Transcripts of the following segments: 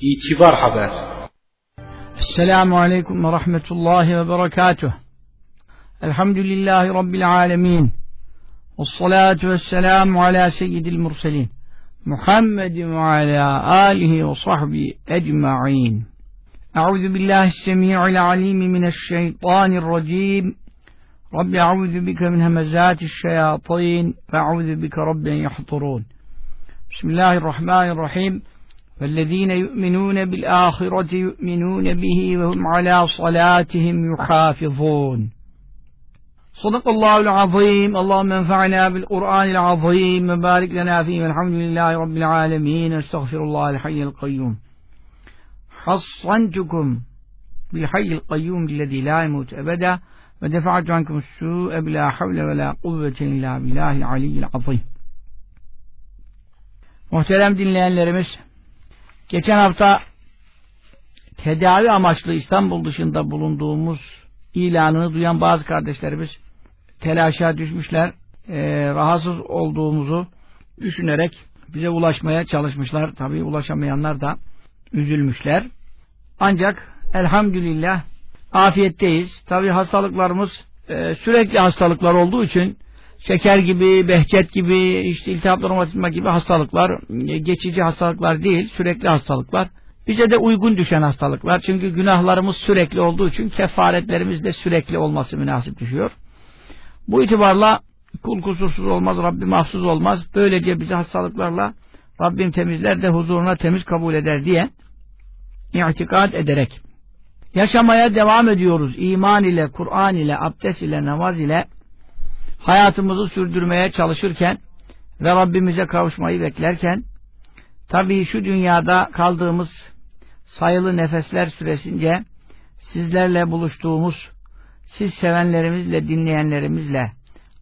İtibar Haber Esselamu Aleyküm ve Rahmetullahi ve Berekatuh Elhamdülillahi Rabbil Alemin Vessalatu vesselamu ala seyyidil murselin Muhammedin ve ala alihi ve sahbihi ecma'in Euzu billahi semi'il alim mineşşeytanirracim Rabbi euzu bike min hemezati'ş-şeyatin ve euzu bike rabben yahturun Bismillahirrahmanirrahim والذين يؤمنون بالآخرة يؤمنون به وهم على صلاتهم يحافظون. صدق الله العظيم. اللهم انفعنا بالقرآن العظيم. وبارك لنا فيه. والحمد لله رب العالمين. أستغفر الله الحي القيوم. حصنتكم بالحي القيوم الذي لا يموت أبدا. ودفعت عنكم السوء بلا حول ولا قوة إلا بالله العلي العظيم. Muhterem dinleyenlerimiz, geçen hafta tedavi amaçlı İstanbul dışında bulunduğumuz ilanını duyan bazı kardeşlerimiz telaşa düşmüşler, e, rahatsız olduğumuzu düşünerek bize ulaşmaya çalışmışlar. Tabii ulaşamayanlar da üzülmüşler. Ancak elhamdülillah afiyetteyiz. Tabii hastalıklarımız e, sürekli hastalıklar olduğu için şeker gibi, behçet gibi, işte iltihap romatizma gibi hastalıklar, geçici hastalıklar değil, sürekli hastalıklar. Bize de uygun düşen hastalıklar. Çünkü günahlarımız sürekli olduğu için kefaretlerimiz de sürekli olması münasip düşüyor. Bu itibarla kul kusursuz olmaz, Rabbim mahsuz olmaz. Böylece bizi hastalıklarla Rabbim temizler de huzuruna temiz kabul eder diye itikad ederek yaşamaya devam ediyoruz. İman ile, Kur'an ile, abdest ile, namaz ile hayatımızı sürdürmeye çalışırken ve Rabbimize kavuşmayı beklerken tabii şu dünyada kaldığımız sayılı nefesler süresince sizlerle buluştuğumuz siz sevenlerimizle, dinleyenlerimizle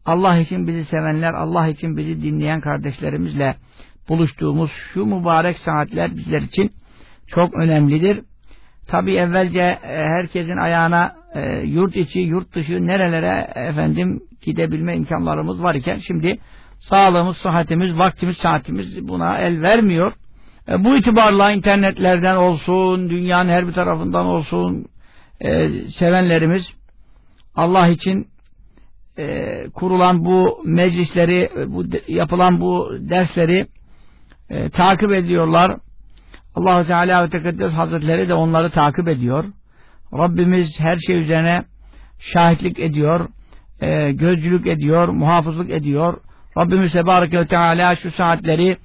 Allah için bizi sevenler, Allah için bizi dinleyen kardeşlerimizle buluştuğumuz şu mübarek saatler bizler için çok önemlidir. Tabi evvelce herkesin ayağına e, yurt içi, yurt dışı nerelere efendim gidebilme imkanlarımız var iken şimdi sağlığımız, sıhhatimiz, vaktimiz, saatimiz buna el vermiyor. E, bu itibarla internetlerden olsun, dünyanın her bir tarafından olsun e, sevenlerimiz Allah için e, kurulan bu meclisleri, bu yapılan bu dersleri e, takip ediyorlar. Allahu Teala ve Tekaddes Hazretleri de onları takip ediyor. Rabbimiz her şey üzerine şahitlik ediyor, e, gözcülük ediyor, muhafızlık ediyor. Rabbimiz Tebareke ve Teala şu saatleri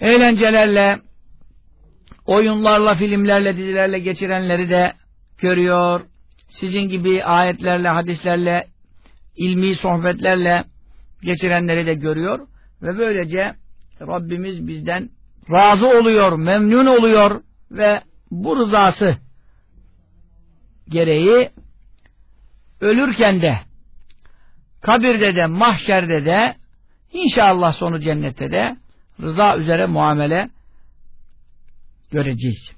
eğlencelerle, oyunlarla, filmlerle, dizilerle geçirenleri de görüyor. Sizin gibi ayetlerle, hadislerle, ilmi sohbetlerle geçirenleri de görüyor. Ve böylece Rabbimiz bizden razı oluyor, memnun oluyor ve bu rızası gereği ölürken de kabirde de mahşerde de inşallah sonu cennette de rıza üzere muamele göreceğiz.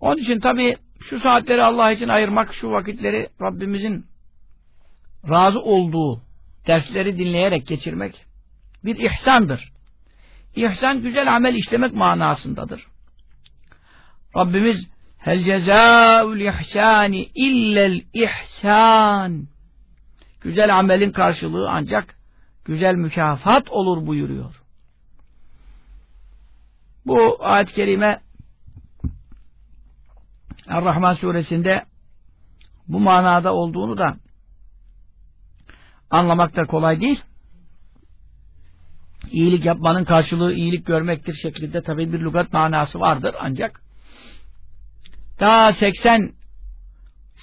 Onun için tabi şu saatleri Allah için ayırmak, şu vakitleri Rabbimizin razı olduğu dersleri dinleyerek geçirmek bir ihsandır. İhsan güzel amel işlemek manasındadır. Rabbimiz hel cezaul ihsani illel ihsan güzel amelin karşılığı ancak güzel mükafat olur buyuruyor. Bu ayet-i kerime Er-Rahman suresinde bu manada olduğunu da anlamak da kolay değil. İyilik yapmanın karşılığı iyilik görmektir şeklinde tabi bir lügat manası vardır ancak daha 80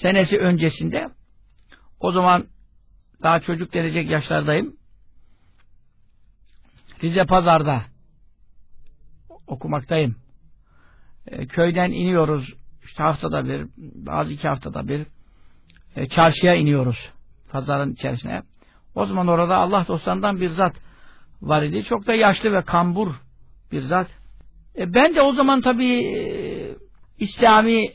senesi öncesinde o zaman daha çocuk denecek yaşlardayım. Rize Pazar'da okumaktayım. E, köyden iniyoruz. İşte haftada bir, bazı iki haftada bir e, çarşıya iniyoruz. Pazarın içerisine. O zaman orada Allah dostlarından bir zat var idi. Çok da yaşlı ve kambur bir zat. E, ben de o zaman tabii e, İslami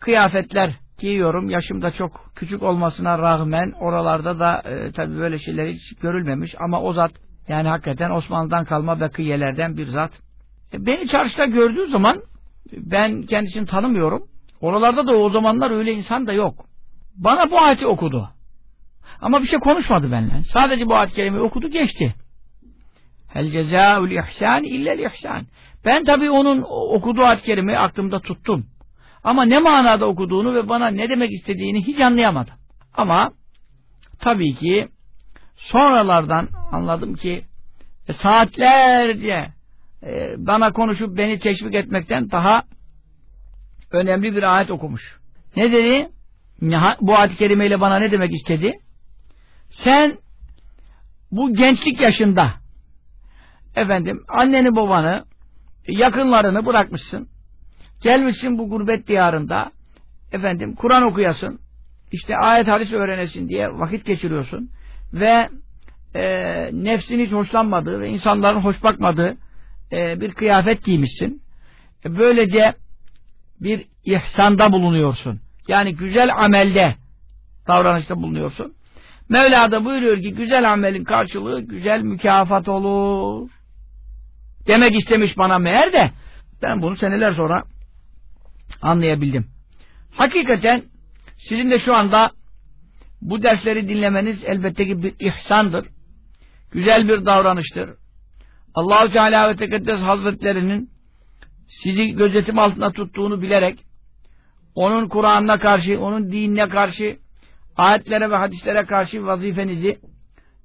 kıyafetler giyiyorum. Yaşım da çok küçük olmasına rağmen oralarda da e, tabii böyle şeyler hiç görülmemiş ama o zat yani hakikaten Osmanlı'dan kalma bakiyelerden bir zat. E, beni çarşıda gördüğü zaman ben kendisini tanımıyorum. Oralarda da o zamanlar öyle insan da yok. Bana bu ayeti okudu. Ama bir şey konuşmadı benimle. Sadece bu ayet kelimeyi okudu geçti. Hel cezaul ihsan illel ihsan. Ben tabii onun okuduğu ayet kelimeyi aklımda tuttum. Ama ne manada okuduğunu ve bana ne demek istediğini hiç anlayamadım. Ama tabii ki sonralardan anladım ki e, saatlerce e, bana konuşup beni teşvik etmekten daha önemli bir ayet okumuş. Ne dedi? Bu ayet-i kerimeyle bana ne demek istedi? Sen bu gençlik yaşında efendim anneni babanı yakınlarını bırakmışsın. Gelmişsin bu gurbet diyarında efendim Kur'an okuyasın. işte ayet hadis öğrenesin diye vakit geçiriyorsun. Ve e, nefsin hiç hoşlanmadığı ve insanların hoş bakmadığı e, bir kıyafet giymişsin. E, böylece bir ihsanda bulunuyorsun. Yani güzel amelde davranışta bulunuyorsun. Mevla da buyuruyor ki güzel amelin karşılığı güzel mükafat olur. Demek istemiş bana meğer de ben bunu seneler sonra anlayabildim. Hakikaten sizin de şu anda bu dersleri dinlemeniz elbette ki bir ihsandır. Güzel bir davranıştır. Allahu Teala ve Tekaddes Hazretlerinin sizi gözetim altında tuttuğunu bilerek onun Kur'an'ına karşı, onun dinine karşı ayetlere ve hadislere karşı vazifenizi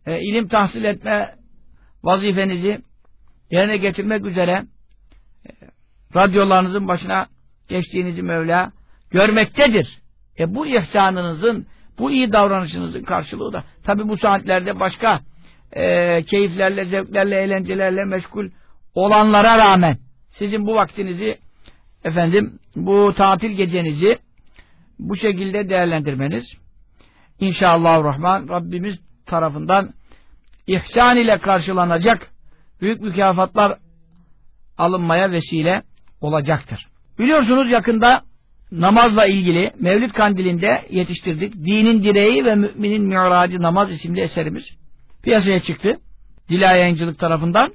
e, ilim tahsil etme vazifenizi yerine getirmek üzere e, radyolarınızın başına geçtiğinizi Mevla görmektedir. E bu ihsanınızın, bu iyi davranışınızın karşılığı da tabi bu saatlerde başka e, keyiflerle, zevklerle, eğlencelerle meşgul olanlara rağmen sizin bu vaktinizi efendim bu tatil gecenizi bu şekilde değerlendirmeniz İnşallah Rahman Rabbimiz tarafından ihsan ile karşılanacak büyük mükafatlar alınmaya vesile olacaktır. Biliyorsunuz yakında namazla ilgili Mevlid Kandili'nde yetiştirdik. Dinin direği ve müminin mi'racı namaz isimli eserimiz piyasaya çıktı. Dila Yayıncılık tarafından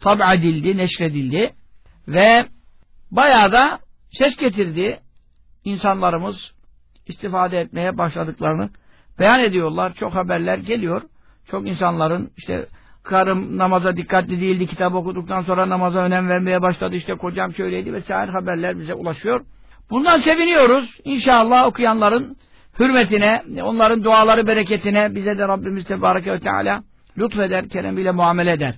tabi edildi, neşredildi ve bayağı da ses getirdi. İnsanlarımız istifade etmeye başladıklarını beyan ediyorlar. Çok haberler geliyor. Çok insanların işte karım namaza dikkatli değildi, kitap okuduktan sonra namaza önem vermeye başladı, işte kocam şöyleydi vesaire haberler bize ulaşıyor. Bundan seviniyoruz. İnşallah okuyanların hürmetine, onların duaları bereketine bize de Rabbimiz Tebareke ve Teala lütfeder, keremiyle muamele eder.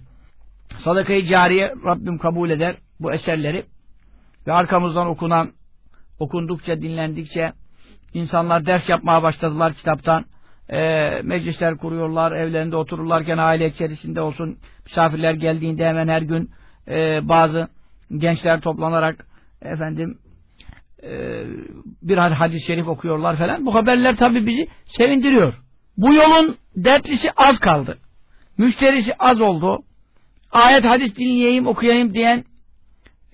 Sadakayı cariye Rabbim kabul eder bu eserleri ve arkamızdan okunan, okundukça, dinlendikçe insanlar ders yapmaya başladılar kitaptan e, meclisler kuruyorlar, evlerinde otururlarken aile içerisinde olsun, misafirler geldiğinde hemen her gün e, bazı gençler toplanarak efendim e, bir hadis-i şerif okuyorlar falan. Bu haberler tabii bizi sevindiriyor. Bu yolun dertlisi az kaldı. Müşterisi az oldu. Ayet hadis dinleyeyim, okuyayım diyen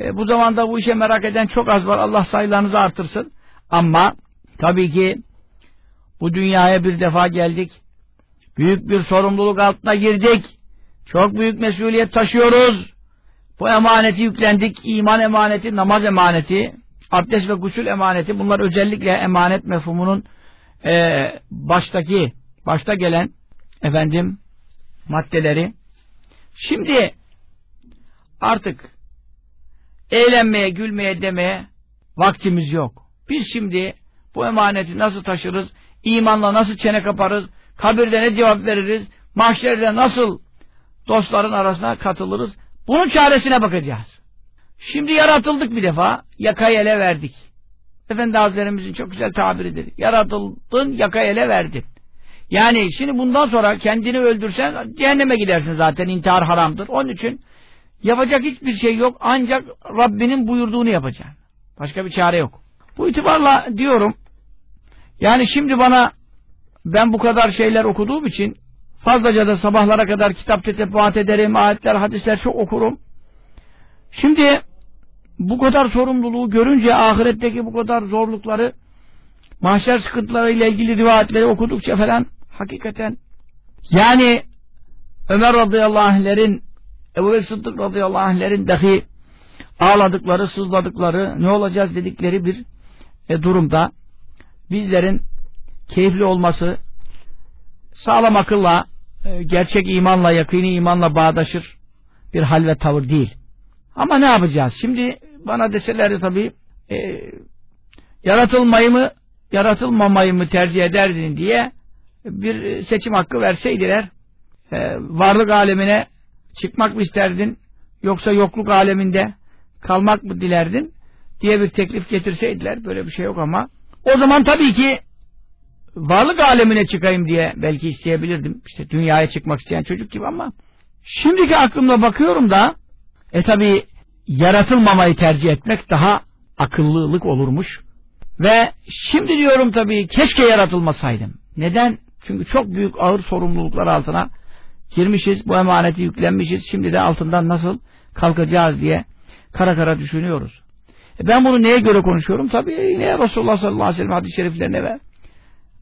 e, bu zamanda bu işe merak eden çok az var. Allah sayılarınızı artırsın. Ama tabii ki bu dünyaya bir defa geldik. Büyük bir sorumluluk altına girdik. Çok büyük mesuliyet taşıyoruz. Bu emaneti yüklendik. İman emaneti, namaz emaneti, abdest ve gusül emaneti. Bunlar özellikle emanet mefhumunun e, baştaki, başta gelen efendim maddeleri. Şimdi artık eğlenmeye, gülmeye, demeye vaktimiz yok. Biz şimdi bu emaneti nasıl taşırız? İmanla nasıl çene kaparız? Kabirde ne cevap veririz? Mahşerde nasıl dostların arasına katılırız? Bunun çaresine bakacağız. Şimdi yaratıldık bir defa, yakayı ele verdik. Efendi Hazretlerimizin çok güzel tabiridir. Yaratıldın, yakayı ele verdin. Yani şimdi bundan sonra kendini öldürsen cehenneme gidersin zaten, intihar haramdır. Onun için yapacak hiçbir şey yok, ancak Rabbinin buyurduğunu yapacaksın. Başka bir çare yok. Bu itibarla diyorum, yani şimdi bana ben bu kadar şeyler okuduğum için fazlaca da sabahlara kadar kitap tetebbuat ederim, ayetler, hadisler çok okurum. Şimdi bu kadar sorumluluğu görünce ahiretteki bu kadar zorlukları mahşer sıkıntılarıyla ilgili rivayetleri okudukça falan hakikaten yani Ömer radıyallahu anh'lerin Ebu Bekir Sıddık radıyallahu anh'lerin dahi ağladıkları, sızladıkları, ne olacağız dedikleri bir e, durumda bizlerin keyifli olması sağlam akılla, e, gerçek imanla, yakini imanla bağdaşır bir hal ve tavır değil. Ama ne yapacağız? Şimdi bana deselerdi tabii e, yaratılmayı mı, yaratılmamayı mı tercih ederdin diye bir seçim hakkı verseydiler e, varlık alemine çıkmak mı isterdin yoksa yokluk aleminde kalmak mı dilerdin diye bir teklif getirseydiler böyle bir şey yok ama o zaman tabii ki varlık alemine çıkayım diye belki isteyebilirdim. İşte dünyaya çıkmak isteyen çocuk gibi ama şimdiki aklımda bakıyorum da e tabi yaratılmamayı tercih etmek daha akıllılık olurmuş. Ve şimdi diyorum tabi keşke yaratılmasaydım. Neden? Çünkü çok büyük ağır sorumluluklar altına girmişiz. Bu emaneti yüklenmişiz. Şimdi de altından nasıl kalkacağız diye kara kara düşünüyoruz. E ben bunu neye göre konuşuyorum? Tabi yine Resulullah sallallahu aleyhi ve sellem hadis-i şeriflerine ve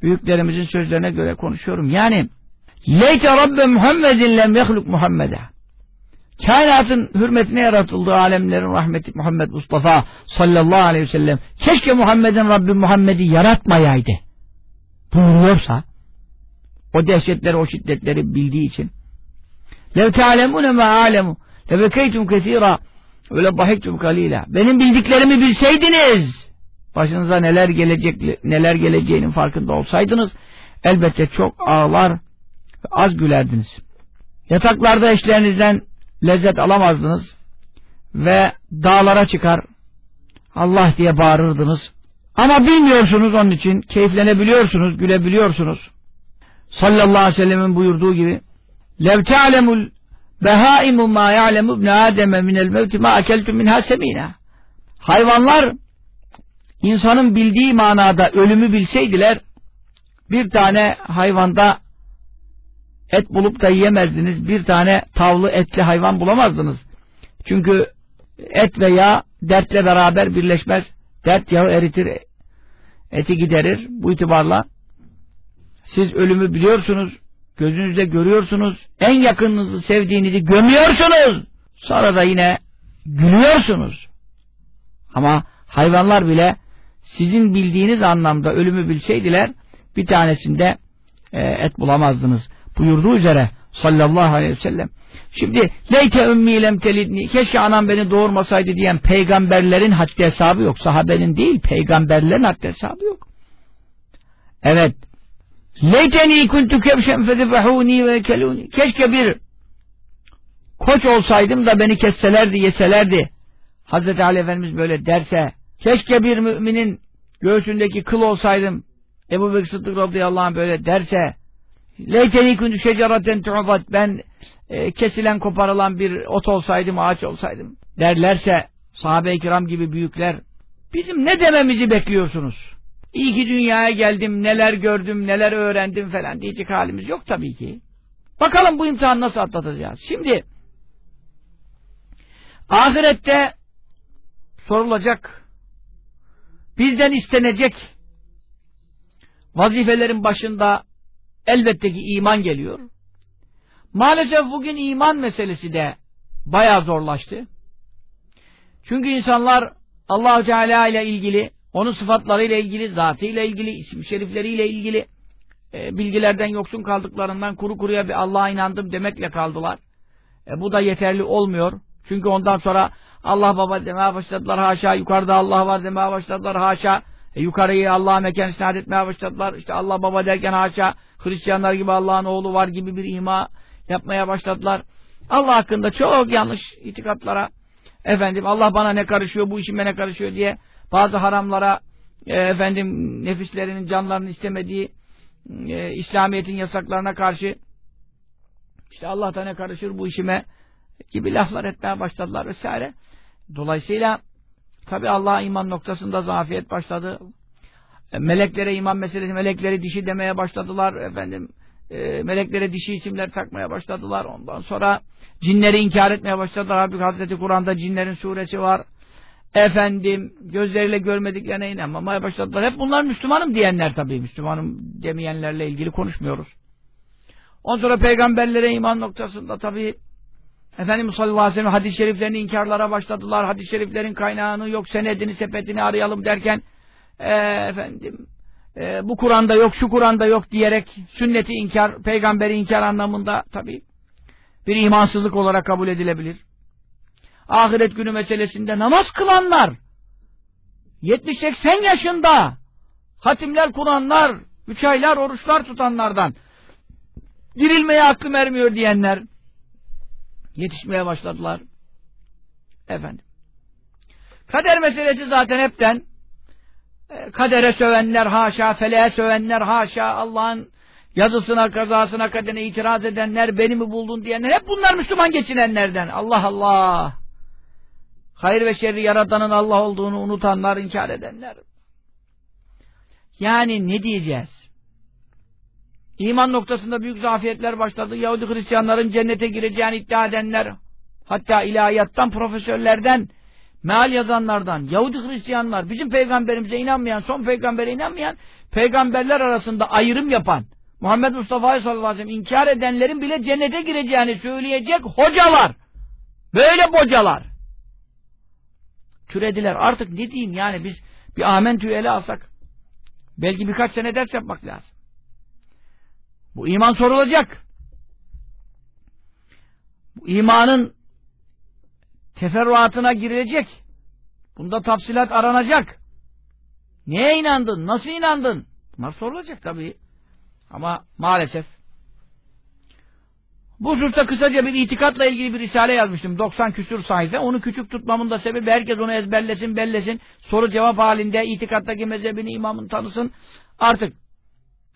büyüklerimizin sözlerine göre konuşuyorum. Yani Leyte Rabbe Muhammedin lem yehluk Muhammed'e. Kainatın hürmetine yaratıldığı alemlerin rahmeti Muhammed Mustafa sallallahu aleyhi ve sellem. Keşke Muhammed'in Rabbi Muhammed'i yaratmayaydı. Buyuruyorsa o dehşetleri o şiddetleri bildiği için. Lev te'alemune me lebekeytum kethira ve lebahiktum kalila benim bildiklerimi bilseydiniz başınıza neler gelecek neler geleceğinin farkında olsaydınız elbette çok ağlar ve az gülerdiniz. Yataklarda eşlerinizden lezzet alamazdınız ve dağlara çıkar Allah diye bağırırdınız. Ama bilmiyorsunuz onun için keyiflenebiliyorsunuz, gülebiliyorsunuz. Sallallahu aleyhi ve sellemin buyurduğu gibi lev te'alemul behaimu ma ya'lemu ibn ademe minel mevti ma akeltum minha semina hayvanlar insanın bildiği manada ölümü bilseydiler bir tane hayvanda et bulup da yiyemezdiniz. Bir tane tavlı etli hayvan bulamazdınız. Çünkü et ve yağ dertle beraber birleşmez. Dert yağı eritir, eti giderir. Bu itibarla siz ölümü biliyorsunuz, gözünüzde görüyorsunuz, en yakınınızı sevdiğinizi gömüyorsunuz. Sonra da yine gülüyorsunuz. Ama hayvanlar bile sizin bildiğiniz anlamda ölümü bilseydiler bir tanesinde e, et bulamazdınız. Buyurduğu üzere sallallahu aleyhi ve sellem. Şimdi leyte ümmi lem telidni keşke anam beni doğurmasaydı diyen peygamberlerin haddi hesabı yok. Sahabenin değil peygamberlerin haddi hesabı yok. Evet. Leyteni kuntu kebşen fedebehuni ve keluni. Keşke bir koç olsaydım da beni kesselerdi, yeselerdi. Hazreti Ali Efendimiz böyle derse keşke bir müminin göğsündeki kıl olsaydım Ebu Bekir Sıddık radıyallahu anh böyle derse leyteni kuntu şeceraten tu'bat ben e, kesilen koparılan bir ot olsaydım ağaç olsaydım derlerse sahabe-i kiram gibi büyükler bizim ne dememizi bekliyorsunuz? İyi ki dünyaya geldim, neler gördüm, neler öğrendim falan diyecek halimiz yok tabii ki. Bakalım bu imtihanı nasıl atlatacağız? Şimdi ahirette sorulacak bizden istenecek vazifelerin başında elbette ki iman geliyor. Maalesef bugün iman meselesi de bayağı zorlaştı. Çünkü insanlar allah Teala ile ilgili, onun sıfatlarıyla ilgili, zatıyla ilgili, isim şerifleriyle ilgili e, bilgilerden yoksun kaldıklarından kuru kuruya bir Allah'a inandım demekle kaldılar. E, bu da yeterli olmuyor. Çünkü ondan sonra Allah baba demeye başladılar haşa, yukarıda Allah var demeye başladılar haşa. E, yukarıyı Allah'a mekan isnat etmeye başladılar. İşte Allah baba derken haşa Hristiyanlar gibi Allah'ın oğlu var gibi bir ima yapmaya başladılar. Allah hakkında çok yanlış itikatlara efendim Allah bana ne karışıyor bu işime ne karışıyor diye bazı haramlara e, efendim nefislerinin canlarının istemediği e, İslamiyet'in yasaklarına karşı işte Allah da ne karışır bu işime gibi laflar etmeye başladılar vesaire. Dolayısıyla tabi Allah'a iman noktasında zafiyet başladı. E, meleklere iman meselesi, melekleri dişi demeye başladılar efendim. E, meleklere dişi isimler takmaya başladılar. Ondan sonra cinleri inkar etmeye başladılar. Halbuki Hazreti Kur'an'da cinlerin suresi var. Efendim gözleriyle görmediklerine inanmamaya başladılar. Hep bunlar Müslümanım diyenler tabii. Müslümanım demeyenlerle ilgili konuşmuyoruz. Ondan sonra peygamberlere iman noktasında tabii Efendimiz sallallahu aleyhi ve sellem hadis-i şeriflerini inkarlara başladılar. Hadis-i şeriflerin kaynağını yok, senedini, sepetini arayalım derken e, efendim e, bu Kur'an'da yok, şu Kur'an'da yok diyerek sünneti inkar, peygamberi inkar anlamında tabi bir imansızlık olarak kabul edilebilir. Ahiret günü meselesinde namaz kılanlar 70-80 yaşında hatimler kuranlar, üç aylar oruçlar tutanlardan dirilmeye aklım ermiyor diyenler yetişmeye başladılar. Efendim. Kader meselesi zaten hepten e, kadere sövenler haşa, feleğe sövenler haşa, Allah'ın yazısına, kazasına, kaderine itiraz edenler, beni mi buldun diyenler, hep bunlar Müslüman geçinenlerden. Allah Allah! Hayır ve şerri yaratanın Allah olduğunu unutanlar, inkar edenler. Yani ne diyeceğiz? İman noktasında büyük zafiyetler başladı. Yahudi Hristiyanların cennete gireceğini iddia edenler, hatta ilahiyattan, profesörlerden, meal yazanlardan, Yahudi Hristiyanlar, bizim peygamberimize inanmayan, son peygambere inanmayan, peygamberler arasında ayrım yapan, Muhammed Mustafa sallallahu aleyhi ve sellem inkar edenlerin bile cennete gireceğini söyleyecek hocalar. Böyle bocalar. Türediler. Artık ne diyeyim yani biz bir amentüyü ele alsak belki birkaç sene ders yapmak lazım. Bu iman sorulacak. Bu imanın teferruatına girilecek. Bunda tafsilat aranacak. Neye inandın? Nasıl inandın? Bunlar sorulacak tabii. Ama maalesef bu hususta kısaca bir itikatla ilgili bir risale yazmıştım. 90 küsur sayfa. Onu küçük tutmamın da sebebi herkes onu ezberlesin, bellesin. Soru cevap halinde itikattaki mezhebini imamın tanısın. Artık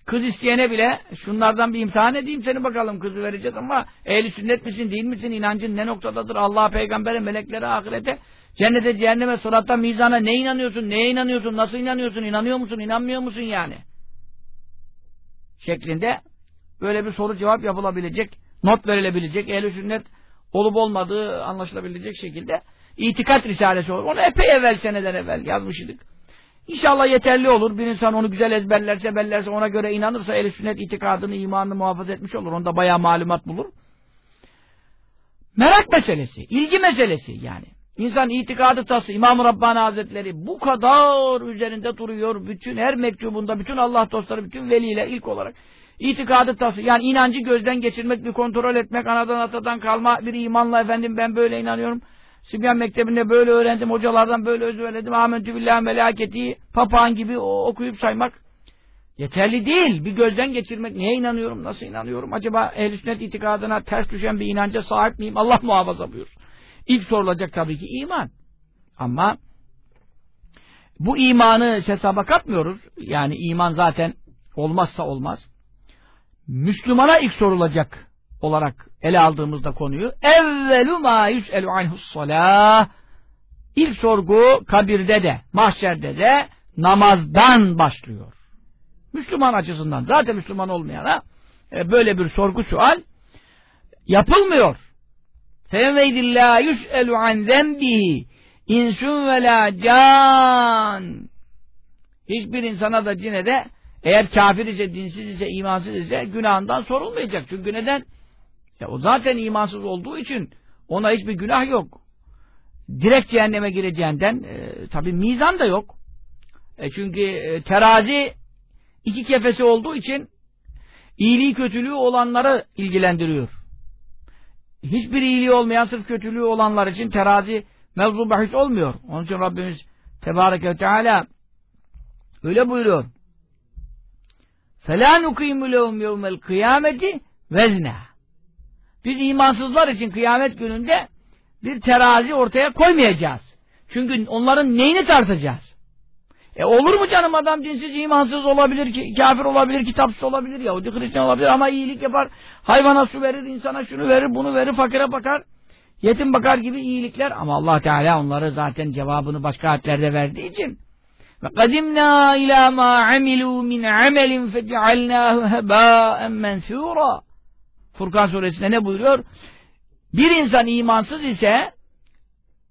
Kız isteyene bile şunlardan bir imtihan edeyim seni bakalım kızı vereceğiz ama ehli sünnet misin değil misin inancın ne noktadadır Allah'a peygambere meleklere ahirete cennete cehenneme sıratta mizana ne inanıyorsun neye inanıyorsun nasıl inanıyorsun inanıyor musun inanmıyor musun yani şeklinde böyle bir soru cevap yapılabilecek not verilebilecek ehli sünnet olup olmadığı anlaşılabilecek şekilde itikat risalesi olur onu epey evvel seneden evvel yazmıştık İnşallah yeterli olur. Bir insan onu güzel ezberlerse, bellerse, ona göre inanırsa el sünnet itikadını, imanını muhafaza etmiş olur. Onda bayağı malumat bulur. Merak meselesi, ilgi meselesi yani. İnsan itikadı tası, İmam-ı Rabbani Hazretleri bu kadar üzerinde duruyor. Bütün her mektubunda, bütün Allah dostları, bütün veliler ilk olarak itikadı tası. Yani inancı gözden geçirmek, bir kontrol etmek, anadan atadan kalma bir imanla efendim ben böyle inanıyorum Sibyan Mektebi'nde böyle öğrendim, hocalardan böyle özverledim. Amentü billahi melaketi, papağan gibi okuyup saymak yeterli değil. Bir gözden geçirmek. Neye inanıyorum, nasıl inanıyorum? Acaba ehl sünnet itikadına ters düşen bir inanca sahip miyim? Allah muhafaza buyur. İlk sorulacak tabii ki iman. Ama bu imanı hesaba katmıyoruz. Yani iman zaten olmazsa olmaz. Müslümana ilk sorulacak olarak ele aldığımızda konuyu evvelu ma yüs'elu anhus salah ilk sorgu kabirde de mahşerde de namazdan başlıyor. Müslüman açısından zaten Müslüman olmayana e, böyle bir sorgu sual yapılmıyor. Fevveydillâ yüs'elu an zembihi insun ve la can hiçbir insana da cine de eğer kafir ise, dinsiz ise, imansız ise günahından sorulmayacak. Çünkü neden? Ya o zaten imansız olduğu için ona hiçbir günah yok. Direkt cehenneme gireceğinden e, tabi mizan da yok. E çünkü e, terazi iki kefesi olduğu için iyiliği kötülüğü olanları ilgilendiriyor. Hiçbir iyiliği olmayan sırf kötülüğü olanlar için terazi mevzu bahis olmuyor. Onun için Rabbimiz Tebareke Teala öyle buyuruyor. فَلَا نُقِيمُ لَهُمْ يَوْمَ الْقِيَامَةِ وَزْنَهَا biz imansızlar için kıyamet gününde bir terazi ortaya koymayacağız. Çünkü onların neyini tartacağız? E olur mu canım adam dinsiz, imansız olabilir, ki, kafir olabilir, kitapsız olabilir, Yahudi, Hristiyan olabilir ama iyilik yapar. Hayvana su verir, insana şunu verir, bunu verir, fakire bakar. Yetim bakar gibi iyilikler ama Allah Teala onları zaten cevabını başka ayetlerde verdiği için kadimna ila ma amilu min amelin fecealnahu hebâen mensûrâ Furkan suresinde ne buyuruyor? Bir insan imansız ise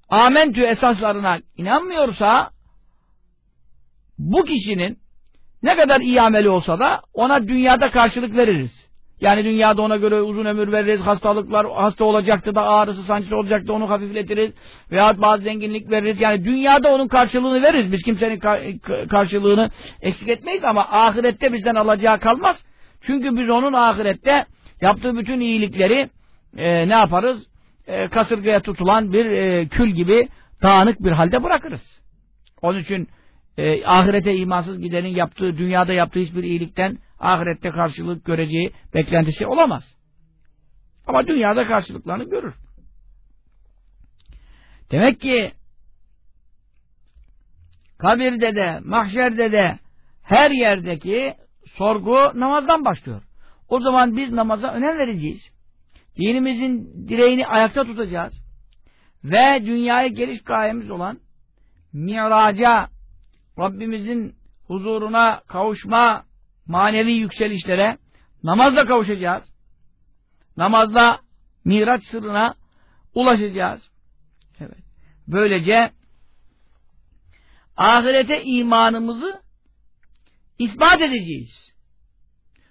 amentü esaslarına inanmıyorsa bu kişinin ne kadar iyi ameli olsa da ona dünyada karşılık veririz. Yani dünyada ona göre uzun ömür veririz, hastalıklar, hasta olacaktı da ağrısı, sancısı olacaktı onu hafifletiriz. Veyahut bazı zenginlik veririz. Yani dünyada onun karşılığını veririz. Biz kimsenin karşılığını eksik etmeyiz ama ahirette bizden alacağı kalmaz. Çünkü biz onun ahirette yaptığı bütün iyilikleri e, ne yaparız? E, kasırgaya tutulan bir e, kül gibi dağınık bir halde bırakırız. Onun için e, ahirete imansız gidenin yaptığı, dünyada yaptığı hiçbir iyilikten ahirette karşılık göreceği beklentisi olamaz. Ama dünyada karşılıklarını görür. Demek ki kabirde de, mahşerde de her yerdeki sorgu namazdan başlıyor. O zaman biz namaza önem vereceğiz. Dinimizin direğini ayakta tutacağız. Ve dünyaya geliş gayemiz olan miraca, Rabbimizin huzuruna kavuşma manevi yükselişlere namazla kavuşacağız. Namazla miraç sırrına ulaşacağız. Evet. Böylece ahirete imanımızı ispat edeceğiz.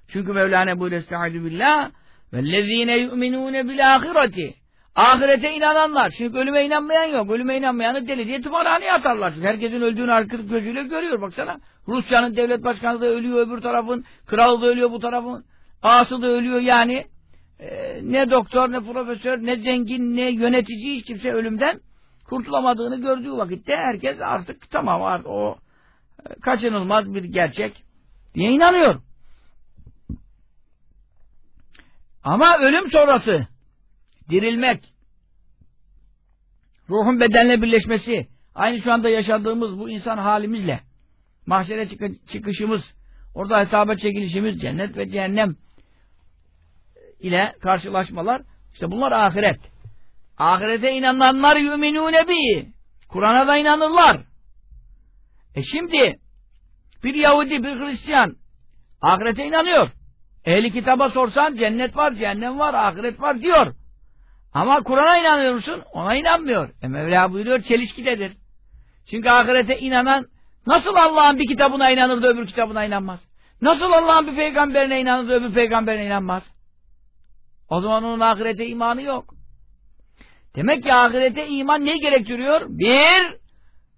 Çünkü Mevlana buyuruyor Estaizu billah vellezine yu'minune bil ahireti Ahirete inananlar. Şimdi ölüme inanmayan yok. Ölüme inanmayanı deli diye tımarhaneye atarlar. Çünkü herkesin öldüğünü arkırık gözüyle görüyor. Baksana. Rusya'nın devlet başkanı da ölüyor öbür tarafın. Kralı da ölüyor bu tarafın. Ağası da ölüyor yani. E, ne doktor ne profesör ne zengin ne yönetici hiç kimse ölümden kurtulamadığını gördüğü vakitte herkes artık tamam artık o e, kaçınılmaz bir gerçek diye inanıyor. Ama ölüm sonrası dirilmek, ruhun bedenle birleşmesi, aynı şu anda yaşadığımız bu insan halimizle, mahşere çıkışımız, orada hesaba çekilişimiz, cennet ve cehennem ile karşılaşmalar, işte bunlar ahiret. Ahirete inananlar yuminune bi. Kur'an'a da inanırlar. E şimdi bir Yahudi, bir Hristiyan ahirete inanıyor. Ehli kitaba sorsan cennet var, cehennem var, ahiret var diyor. Ama Kur'an'a inanıyor musun? Ona inanmıyor. E Mevla buyuruyor çelişkidedir. Çünkü ahirete inanan nasıl Allah'ın bir kitabına inanır da öbür kitabına inanmaz? Nasıl Allah'ın bir peygamberine inanır da öbür peygamberine inanmaz? O zaman onun ahirete imanı yok. Demek ki ahirete iman ne gerektiriyor? Bir,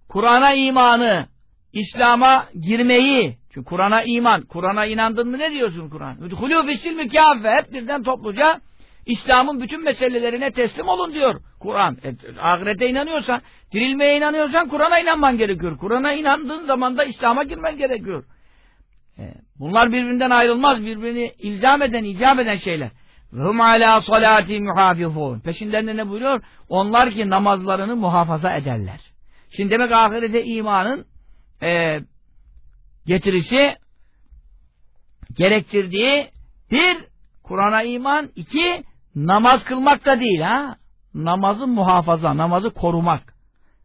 Kur'an'a imanı, İslam'a girmeyi. Çünkü Kur'an'a iman, Kur'an'a inandın mı ne diyorsun Kur'an? Hulu fisilmi kâfe, hep birden topluca İslam'ın bütün meselelerine teslim olun diyor Kur'an. E, ahirete inanıyorsan, dirilmeye inanıyorsan Kur'an'a inanman gerekiyor. Kur'an'a inandığın zaman da İslam'a girmen gerekiyor. E, bunlar birbirinden ayrılmaz, birbirini ilzam eden, icap eden şeyler. Hum ala salati muhafizun. Peşinden de ne buyuruyor? Onlar ki namazlarını muhafaza ederler. Şimdi demek ahirete imanın e, getirisi gerektirdiği bir Kur'an'a iman, iki Namaz kılmak da değil ha. Namazı muhafaza, namazı korumak.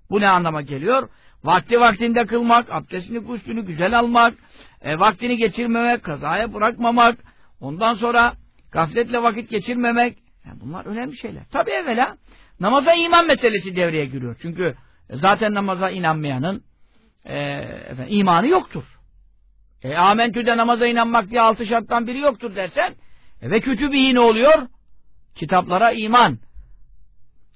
Bu ne anlama geliyor? Vakti vaktinde kılmak, abdestini kuşlunu güzel almak, e, vaktini geçirmemek, kazaya bırakmamak, ondan sonra gafletle vakit geçirmemek. Yani bunlar önemli şeyler. Tabi evvela namaza iman meselesi devreye giriyor. Çünkü zaten namaza inanmayanın e, efendim, imanı yoktur. E, amentüde namaza inanmak diye altı şarttan biri yoktur dersen e, ve kötü bir ne oluyor? Kitaplara iman.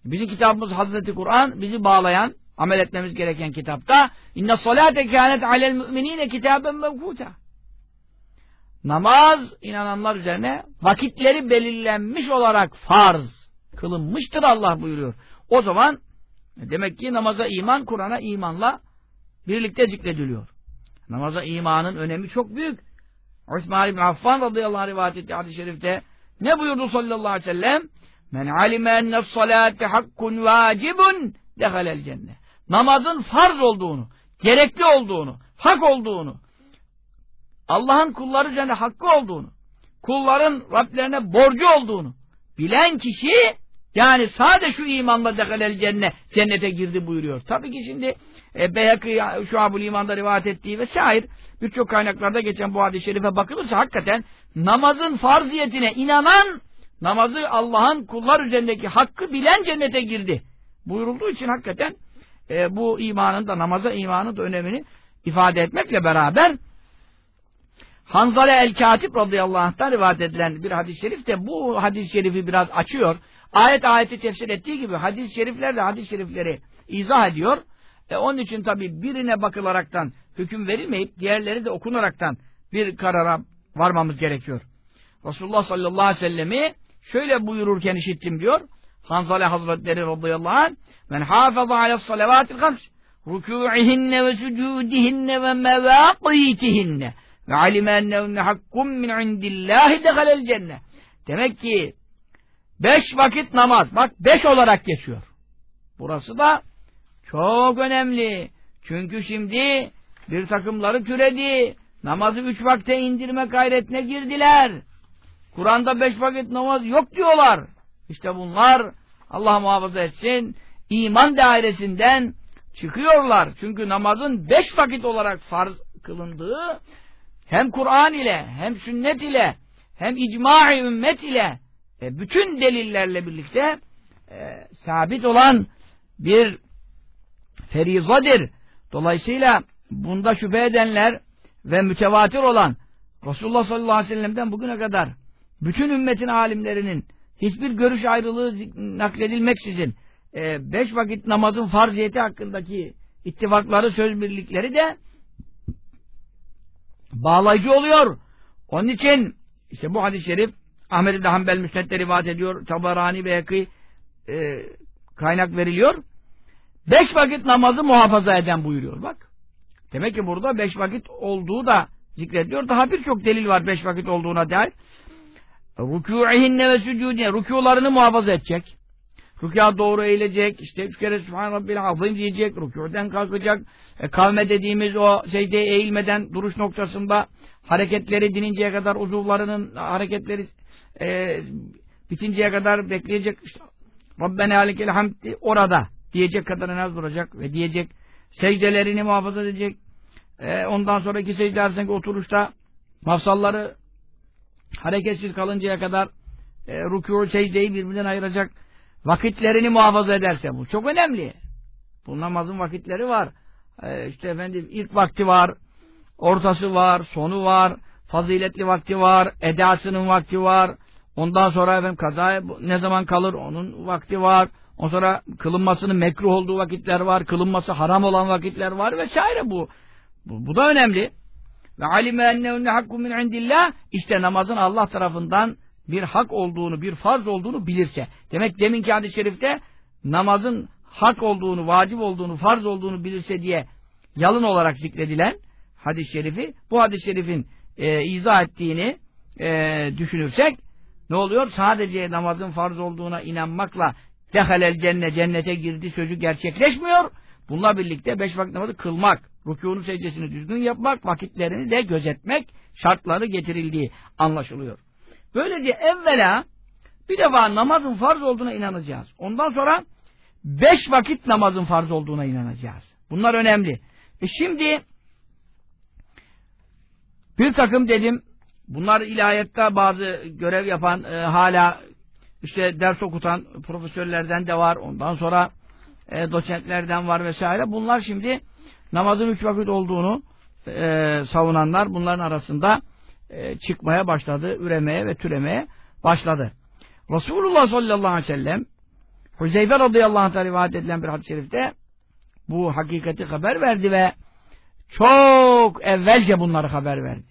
Bizim kitabımız Hazreti Kur'an bizi bağlayan, amel etmemiz gereken kitapta inne salate kânet alel müminine kitaben mevkuta. Namaz inananlar üzerine vakitleri belirlenmiş olarak farz kılınmıştır Allah buyuruyor. O zaman demek ki namaza iman Kur'an'a imanla birlikte zikrediliyor. Namaza imanın önemi çok büyük. Osman İbn Affan radıyallahu anh rivayet etti hadis-i şerifte ne buyurdu sallallahu aleyhi ve sellem? Men alime enne salate hakkun vacibun dehalel cennet. Namazın farz olduğunu, gerekli olduğunu, hak olduğunu, Allah'ın kulları üzerine hakkı olduğunu, kulların Rablerine borcu olduğunu bilen kişi yani sadece şu imanla dehalel cennet cennete girdi buyuruyor. Tabii ki şimdi e, Beyakı Şuab-ül İman'da rivayet ettiği vesaire birçok kaynaklarda geçen bu hadis-i şerife bakılırsa hakikaten namazın farziyetine inanan namazı Allah'ın kullar üzerindeki hakkı bilen cennete girdi. Buyurulduğu için hakikaten e, bu imanın da namaza imanın da önemini ifade etmekle beraber Hanzale el-Katip radıyallahu anh'tan rivayet edilen bir hadis-i şerif de bu hadis-i şerifi biraz açıyor. Ayet ayeti tefsir ettiği gibi hadis-i şerifler de hadis-i şerifleri izah ediyor. E onun için tabi birine bakılaraktan hüküm verilmeyip diğerleri de okunaraktan bir karara varmamız gerekiyor. Resulullah sallallahu aleyhi ve sellemi şöyle buyururken işittim diyor. Hanzale Hazretleri radıyallahu anh men hafaza ala salavatil hams rükû'ihinne ve sucûdihinne ve mevâqîtihinne ve alime ennehunne hakkum min indillahi dehalel cennet. Demek ki beş vakit namaz, bak beş olarak geçiyor. Burası da çok önemli. Çünkü şimdi bir takımları türedi. Namazı üç vakte indirme gayretine girdiler. Kur'an'da beş vakit namaz yok diyorlar. İşte bunlar Allah muhafaza etsin iman dairesinden çıkıyorlar. Çünkü namazın beş vakit olarak farz kılındığı hem Kur'an ile hem sünnet ile hem icma-i ümmet ile e, bütün delillerle birlikte e, sabit olan bir ferizadır. Dolayısıyla bunda şüphe edenler ve mütevatir olan Resulullah sallallahu aleyhi ve sellem'den bugüne kadar bütün ümmetin alimlerinin hiçbir görüş ayrılığı nakledilmeksizin e, beş vakit namazın farziyeti hakkındaki ittifakları, söz birlikleri de bağlayıcı oluyor. Onun için işte bu hadis-i şerif Ahmed İbni Hanbel Müsned'de rivayet ediyor. Tabarani ve Eki e, kaynak veriliyor. Beş vakit namazı muhafaza eden buyuruyor bak. Demek ki burada beş vakit olduğu da zikrediyor. Daha birçok delil var beş vakit olduğuna dair. Rükû'ihinne ve sücûdine. Rükûlarını muhafaza edecek. Rükûa doğru eğilecek. İşte üç kere Sübhane Rabbil Azim diyecek. Rükûden kalkacak. E, kavme dediğimiz o secdeye eğilmeden duruş noktasında hareketleri dininceye kadar uzuvlarının hareketleri e, bitinceye kadar bekleyecek. İşte, Rabbena alekel hamdi orada diyecek kadar en az duracak ve diyecek secdelerini muhafaza edecek. E, ondan sonraki secde arasındaki oturuşta mafsalları hareketsiz kalıncaya kadar e, rükû secdeyi birbirinden ayıracak vakitlerini muhafaza ederse bu çok önemli. Bu namazın vakitleri var. E, işte efendim ilk vakti var, ortası var, sonu var, faziletli vakti var, edasının vakti var. Ondan sonra efendim kaza ne zaman kalır onun vakti var. Ondan sonra kılınmasının mekruh olduğu vakitler var, kılınması haram olan vakitler var vesaire bu. Bu, bu da önemli. Ve alime ennehunne hakku min indillah işte namazın Allah tarafından bir hak olduğunu, bir farz olduğunu bilirse. Demek deminki hadis-i şerifte namazın hak olduğunu, vacip olduğunu, farz olduğunu bilirse diye yalın olarak zikredilen hadis-i şerifi, bu hadis-i şerifin e, izah ettiğini e, düşünürsek ne oluyor? Sadece namazın farz olduğuna inanmakla dehalel cennet, cennete girdi sözü gerçekleşmiyor. Bununla birlikte beş vakit namazı kılmak, rükûnu secdesini düzgün yapmak, vakitlerini de gözetmek şartları getirildiği anlaşılıyor. Böylece evvela bir defa namazın farz olduğuna inanacağız. Ondan sonra beş vakit namazın farz olduğuna inanacağız. Bunlar önemli. E şimdi bir takım dedim bunlar ilahiyette bazı görev yapan e, hala işte ders okutan profesörlerden de var. Ondan sonra e, doçentlerden var vesaire. Bunlar şimdi namazın üç vakit olduğunu e, savunanlar bunların arasında e, çıkmaya başladı, üremeye ve türemeye başladı. Resulullah sallallahu aleyhi ve sellem Hüzeyfe radıyallahu anh'a rivayet edilen bir hadis-i şerifte bu hakikati haber verdi ve çok evvelce bunları haber verdi.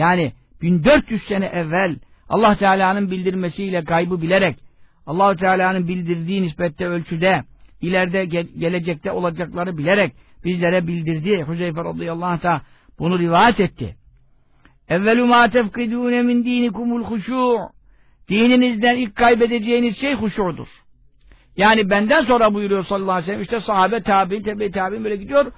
Yani 1400 sene evvel Allah Teala'nın bildirmesiyle gaybı bilerek Allahu Teala'nın bildirdiği nispette ölçüde ileride ge gelecekte olacakları bilerek bizlere bildirdi. Hüzeyfe radıyallahu anh bunu rivayet etti. Evvelu ma tefkidûne min dinikumul huşû' Dininizden ilk kaybedeceğiniz şey huşurdur. Yani benden sonra buyuruyor sallallahu aleyhi ve sellem işte sahabe, tabi, tebe, tabi böyle gidiyor.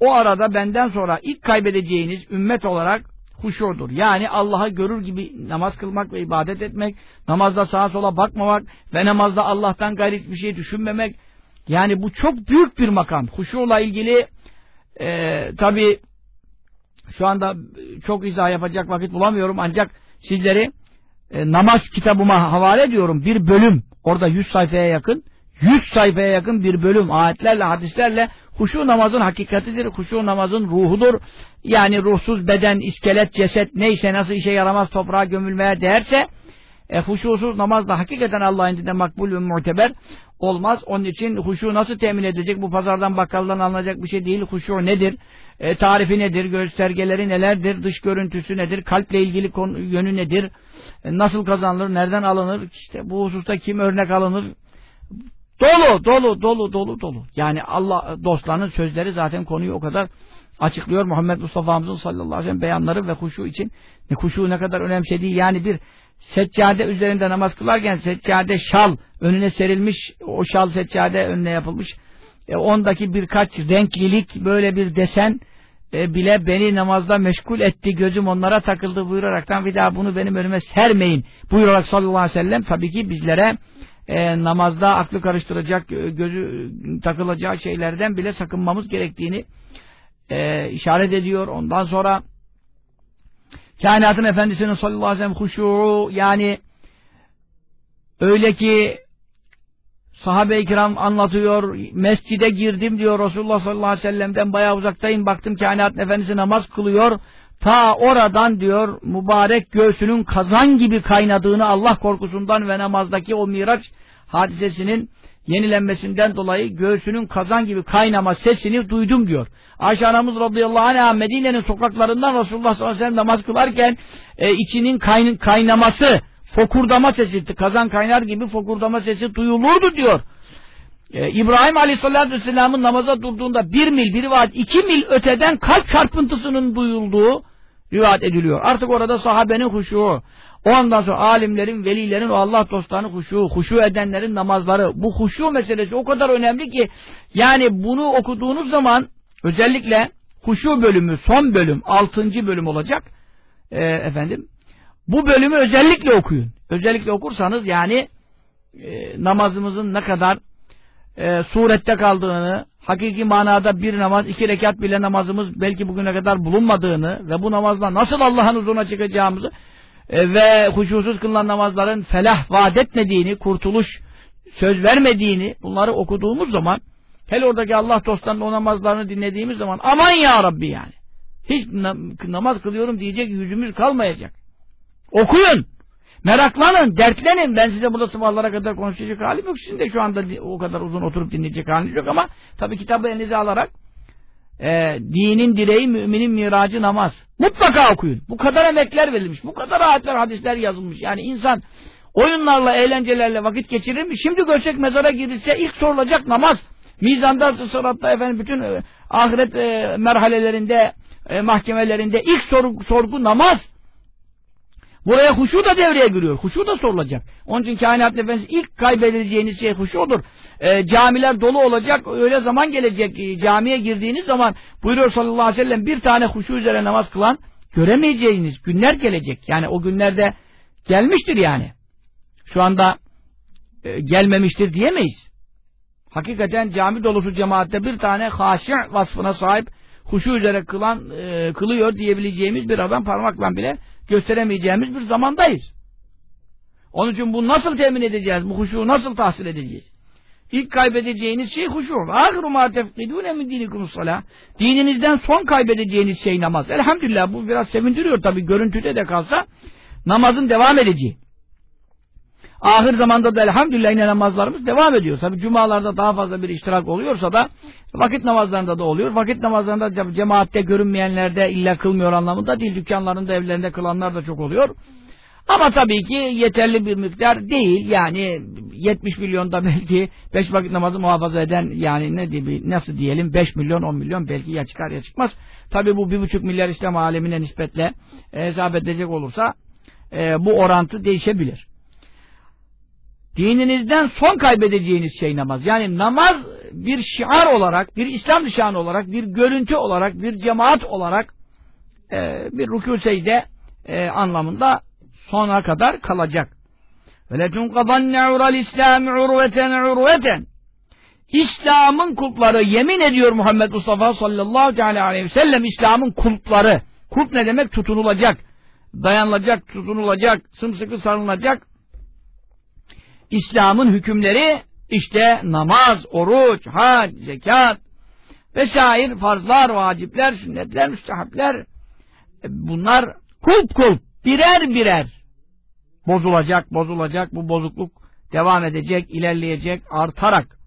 O arada benden sonra ilk kaybedeceğiniz ümmet olarak huşurdur. Yani Allah'ı görür gibi namaz kılmak ve ibadet etmek, namazda sağa sola bakmamak ve namazda Allah'tan gayret bir şey düşünmemek. Yani bu çok büyük bir makam. Huşurla ilgili e, tabi şu anda çok izah yapacak vakit bulamıyorum ancak sizleri e, namaz kitabıma havale ediyorum. Bir bölüm orada 100 sayfaya yakın 100 sayfaya yakın bir bölüm ayetlerle, hadislerle huşu namazın hakikatidir, huşu namazın ruhudur. Yani ruhsuz beden, iskelet, ceset neyse nasıl işe yaramaz toprağa gömülmeye değerse e, huşusuz namaz da hakikaten Allah'ın indinde makbul ve muteber olmaz. Onun için huşu nasıl temin edecek? Bu pazardan bakkaldan alınacak bir şey değil. Huşu nedir? E, tarifi nedir? Göstergeleri nelerdir? Dış görüntüsü nedir? Kalple ilgili konu, yönü nedir? E, nasıl kazanılır? Nereden alınır? İşte bu hususta kim örnek alınır? Dolu, dolu, dolu, dolu, dolu. Yani Allah dostlarının sözleri zaten konuyu o kadar açıklıyor. Muhammed Mustafa'mızın sallallahu aleyhi ve sellem beyanları ve huşu için huşu ne kadar önemsediği yani bir seccade üzerinde namaz kılarken seccade şal önüne serilmiş o şal seccade önüne yapılmış e, ondaki birkaç renklilik böyle bir desen e, bile beni namazda meşgul etti gözüm onlara takıldı buyuraraktan bir daha bunu benim önüme sermeyin buyurarak sallallahu aleyhi ve sellem tabii ki bizlere e, namazda aklı karıştıracak gözü takılacağı şeylerden bile sakınmamız gerektiğini e, işaret ediyor. Ondan sonra kainatın efendisinin sallallahu aleyhi ve sellem huşu yani öyle ki sahabe-i kiram anlatıyor mescide girdim diyor Resulullah sallallahu aleyhi ve sellem'den bayağı uzaktayım baktım kainatın efendisi namaz kılıyor ta oradan diyor mübarek göğsünün kazan gibi kaynadığını Allah korkusundan ve namazdaki o miraç hadisesinin yenilenmesinden dolayı göğsünün kazan gibi kaynama sesini duydum diyor. Ayşe anamız radıyallahu anh Medine'nin sokaklarından Resulullah sallallahu aleyhi ve sellem namaz kılarken e, içinin kayn kaynaması fokurdama sesi kazan kaynar gibi fokurdama sesi duyulurdu diyor. Ee, İbrahim Aleyhisselatü Vesselam'ın namaza durduğunda bir mil, bir vaat iki mil öteden kalp çarpıntısının duyulduğu rivayet ediliyor. Artık orada sahabenin huşu, ondan sonra alimlerin, velilerin, Allah dostlarının huşu, huşu edenlerin namazları. Bu huşu meselesi o kadar önemli ki yani bunu okuduğunuz zaman özellikle huşu bölümü, son bölüm, altıncı bölüm olacak. Ee, efendim, bu bölümü özellikle okuyun. Özellikle okursanız yani e, namazımızın ne kadar e, surette kaldığını, hakiki manada bir namaz, iki rekat bile namazımız belki bugüne kadar bulunmadığını ve bu namazla nasıl Allah'ın huzuruna çıkacağımızı e, ve huşusuz kılınan namazların felah vaat etmediğini, kurtuluş söz vermediğini bunları okuduğumuz zaman hele oradaki Allah dostlarının o namazlarını dinlediğimiz zaman aman ya Rabbi yani. Hiç namaz kılıyorum diyecek yüzümüz kalmayacak. Okuyun. Meraklanın, dertlenin. Ben size burada sabahlara kadar konuşacak halim yok. Sizin de şu anda o kadar uzun oturup dinleyecek haliniz yok ama tabii kitabı elinize alarak e, dinin direği, müminin miracı namaz. Mutlaka okuyun. Bu kadar emekler verilmiş. Bu kadar ayetler, hadisler yazılmış. Yani insan oyunlarla, eğlencelerle vakit geçirir mi? Şimdi göçek mezara girilse ilk sorulacak namaz. Mizanda, sıratta efendim bütün e, ahiret e, merhalelerinde, e, mahkemelerinde ilk sorgu, sorgu namaz. Buraya huşu da devreye giriyor. Huşu da sorulacak. Onun için kainat efendisi ilk kaybedeceğiniz şey huşu olur. E, camiler dolu olacak. Öyle zaman gelecek. E, camiye girdiğiniz zaman buyuruyor sallallahu aleyhi ve sellem bir tane huşu üzere namaz kılan göremeyeceğiniz günler gelecek. Yani o günlerde gelmiştir yani. Şu anda e, gelmemiştir diyemeyiz. Hakikaten cami dolusu cemaatte bir tane haşi vasfına sahip huşu üzere kılan e, kılıyor diyebileceğimiz bir adam parmakla bile gösteremeyeceğimiz bir zamandayız. Onun için bu nasıl temin edeceğiz? Bu huşu nasıl tahsil edeceğiz? İlk kaybedeceğiniz şey huşu. Ahiru ma tefkidûne min dinikumus salâh. Dininizden son kaybedeceğiniz şey namaz. Elhamdülillah bu biraz sevindiriyor tabi görüntüde de kalsa namazın devam edeceği. Ahir zamanda da elhamdülillah yine namazlarımız devam ediyor. Tabi cumalarda daha fazla bir iştirak oluyorsa da vakit namazlarında da oluyor. Vakit namazlarında cemaatte görünmeyenlerde illa kılmıyor anlamında değil. Dükkanlarında evlerinde kılanlar da çok oluyor. Ama tabii ki yeterli bir miktar değil. Yani 70 milyonda belki 5 vakit namazı muhafaza eden yani ne diye, nasıl diyelim 5 milyon 10 milyon belki ya çıkar ya çıkmaz. Tabii bu 1,5 milyar İslam alemine nispetle e, hesap edecek olursa e, bu orantı değişebilir Dininizden son kaybedeceğiniz şey namaz. Yani namaz bir şiar olarak, bir İslam nişanı olarak, bir görüntü olarak, bir cemaat olarak e, bir rükû secde e, anlamında sona kadar kalacak. وَلَتُنْقَضَنَّ عُرَ الْاِسْلَامِ عُرْوَةً عُرْوَةً İslam'ın kulpları, yemin ediyor Muhammed Mustafa sallallahu aleyhi ve sellem İslam'ın kulpları. Kulp ne demek? Tutunulacak, dayanılacak, tutunulacak, sımsıkı sarılacak İslam'ın hükümleri İşte namaz, oruç, hac, zekat vesaire farzlar, vacipler, sünnetler, müstehapler e, bunlar kulp kulp birer birer bozulacak, bozulacak. Bu bozukluk devam edecek, ilerleyecek, artarak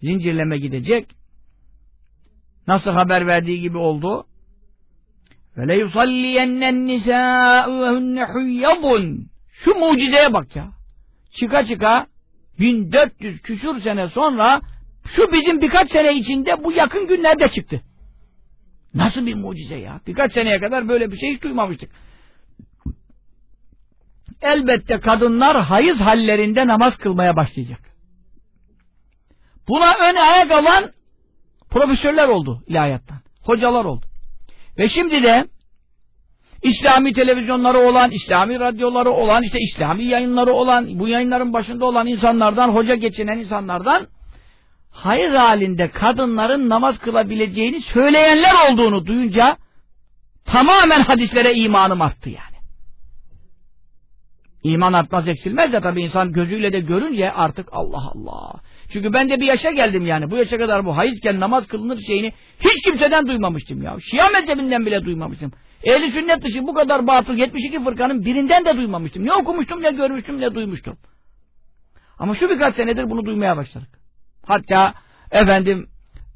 zincirleme gidecek. Nasıl haber verdiği gibi oldu? Nisâ'u ve hunne huyyadun. Şu mucizeye bak ya. Çıka çıka 1400 küsur sene sonra şu bizim birkaç sene içinde bu yakın günlerde çıktı. Nasıl bir mucize ya? Birkaç seneye kadar böyle bir şey hiç duymamıştık. Elbette kadınlar hayız hallerinde namaz kılmaya başlayacak. Buna ön ayak alan profesörler oldu ilahiyattan. Hocalar oldu. Ve şimdi de İslami televizyonları olan, İslami radyoları olan, işte İslami yayınları olan, bu yayınların başında olan insanlardan, hoca geçinen insanlardan hayır halinde kadınların namaz kılabileceğini söyleyenler olduğunu duyunca tamamen hadislere imanım arttı yani. İman artmaz eksilmez de tabii insan gözüyle de görünce artık Allah Allah. Çünkü ben de bir yaşa geldim yani. Bu yaşa kadar bu hayızken namaz kılınır şeyini hiç kimseden duymamıştım ya. Şia mezhebinden bile duymamıştım. Ehli sünnet dışı bu kadar batıl 72 fırkanın birinden de duymamıştım. Ne okumuştum ne görmüştüm ne duymuştum. Ama şu birkaç senedir bunu duymaya başladık. Hatta efendim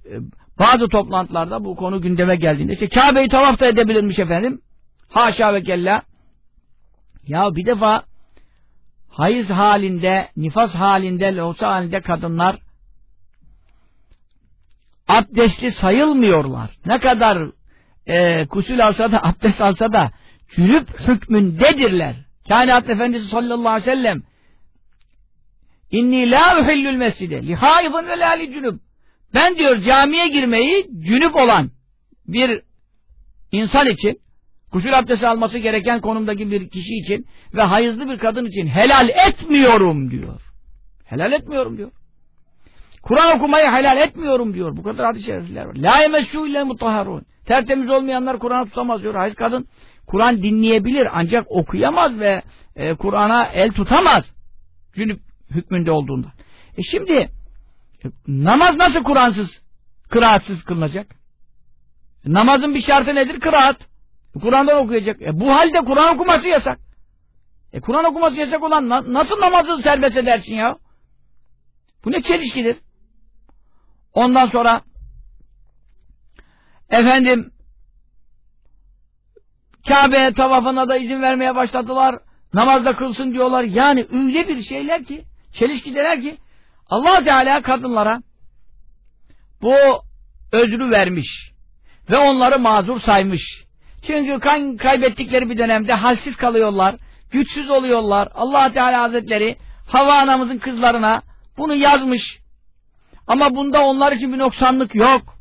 e, bazı toplantılarda bu konu gündeme geldiğinde işte Kabe'yi tavaf da edebilirmiş efendim. Haşa ve kella. Ya bir defa hayız halinde, nifas halinde, lohusa halinde kadınlar abdestli sayılmıyorlar. Ne kadar e, kusül alsa da, abdest alsa da cünüp hükmündedirler. Kainat Efendisi sallallahu aleyhi ve sellem İnni la uhillül mescide li haidun ve la li. Ben diyor camiye girmeyi cünüp olan bir insan için Gusül abdesti alması gereken konumdaki bir kişi için ve hayızlı bir kadın için helal etmiyorum diyor. Helal etmiyorum diyor. Kur'an okumayı helal etmiyorum diyor. Bu kadar hadis-i şerifler var. La yemessû ile mutahharun. Tertemiz olmayanlar Kur'an'ı tutamaz diyor. Hayır kadın Kur'an dinleyebilir ancak okuyamaz ve e, Kur'an'a el tutamaz. Cünüp hükmünde olduğundan. E şimdi e, namaz nasıl Kur'ansız, kıraatsız kılınacak? Namazın bir şartı nedir? Kıraat. Kur'an'dan okuyacak. E bu halde Kur'an okuması yasak. E Kur'an okuması yasak olan na nasıl namazı serbest edersin ya? Bu ne çelişkidir? Ondan sonra efendim Kabe'ye tavafına da izin vermeye başladılar. Namazda kılsın diyorlar. Yani öyle bir şeyler ki çelişkiler ki allah Teala kadınlara bu özrü vermiş ve onları mazur saymış. Çünkü kan kaybettikleri bir dönemde halsiz kalıyorlar, güçsüz oluyorlar. allah Teala Hazretleri Hava anamızın kızlarına bunu yazmış. Ama bunda onlar için bir noksanlık yok.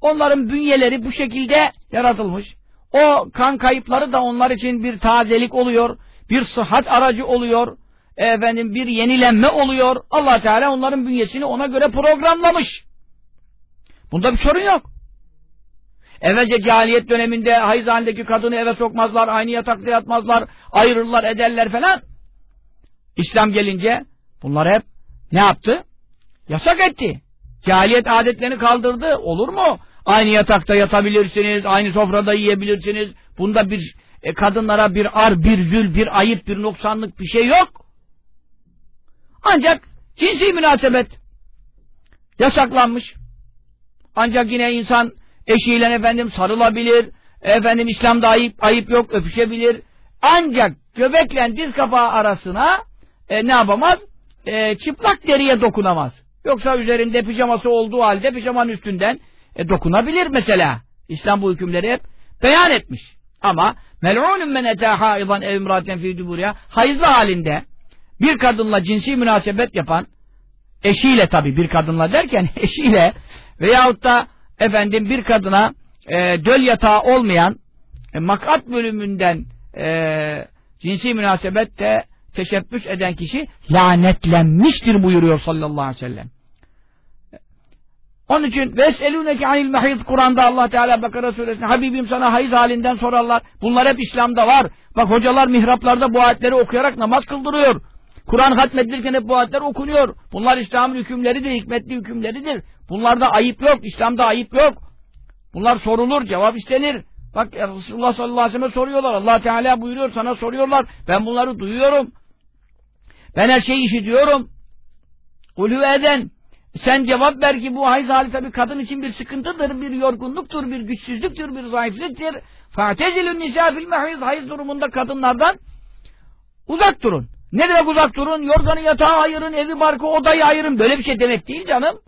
Onların bünyeleri bu şekilde yaratılmış. O kan kayıpları da onlar için bir tazelik oluyor, bir sıhhat aracı oluyor, efendim bir yenilenme oluyor. allah Teala onların bünyesini ona göre programlamış. Bunda bir sorun yok. Evvelce cahiliyet döneminde hayız halindeki kadını eve sokmazlar, aynı yatakta yatmazlar, ayırırlar, ederler falan. İslam gelince bunlar hep ne yaptı? Yasak etti. Cahiliyet adetlerini kaldırdı. Olur mu? Aynı yatakta yatabilirsiniz, aynı sofrada yiyebilirsiniz. Bunda bir e, kadınlara bir ar, bir zül, bir ayıp, bir noksanlık bir şey yok. Ancak cinsi münasebet yasaklanmış. Ancak yine insan Eşiyle efendim sarılabilir. Efendim İslam'da ayıp, ayıp yok öpüşebilir. Ancak göbekle diz kapağı arasına e, ne yapamaz? E, çıplak deriye dokunamaz. Yoksa üzerinde pijaması olduğu halde pijamanın üstünden e, dokunabilir mesela. İslam bu hükümleri hep beyan etmiş. Ama mel'unun men etâ hâidan ev imraten fî duburiya hayızlı halinde bir kadınla cinsi münasebet yapan eşiyle tabi bir kadınla derken eşiyle veyahut da efendim bir kadına e, döl yatağı olmayan e, makat bölümünden e, cinsi münasebette teşebbüs eden kişi lanetlenmiştir buyuruyor sallallahu aleyhi ve sellem. Onun için veselûneke anil mehid Kur'an'da Allah Teala Bakara suresinde Habibim sana hayız halinden sorarlar. Bunlar hep İslam'da var. Bak hocalar mihraplarda bu ayetleri okuyarak namaz kıldırıyor. Kur'an hatmedilirken hep bu ayetler okunuyor. Bunlar İslam'ın hükümleridir, hikmetli hükümleridir. Bunlarda ayıp yok, İslam'da ayıp yok. Bunlar sorulur, cevap istenir. Bak Resulullah sallallahu aleyhi ve sellem soruyorlar. Allah Teala buyuruyor, sana soruyorlar. Ben bunları duyuyorum. Ben her şeyi işitiyorum. Kulü eden. Sen cevap ver ki bu hayız hali tabi kadın için bir sıkıntıdır, bir yorgunluktur, bir güçsüzlüktür, bir zayıflıktır. Fa'tezilün nisa fil mehiz hayız durumunda kadınlardan uzak durun. Ne demek uzak durun? Yorganı yatağı ayırın, evi barkı odayı ayırın. Böyle bir şey demek değil canım.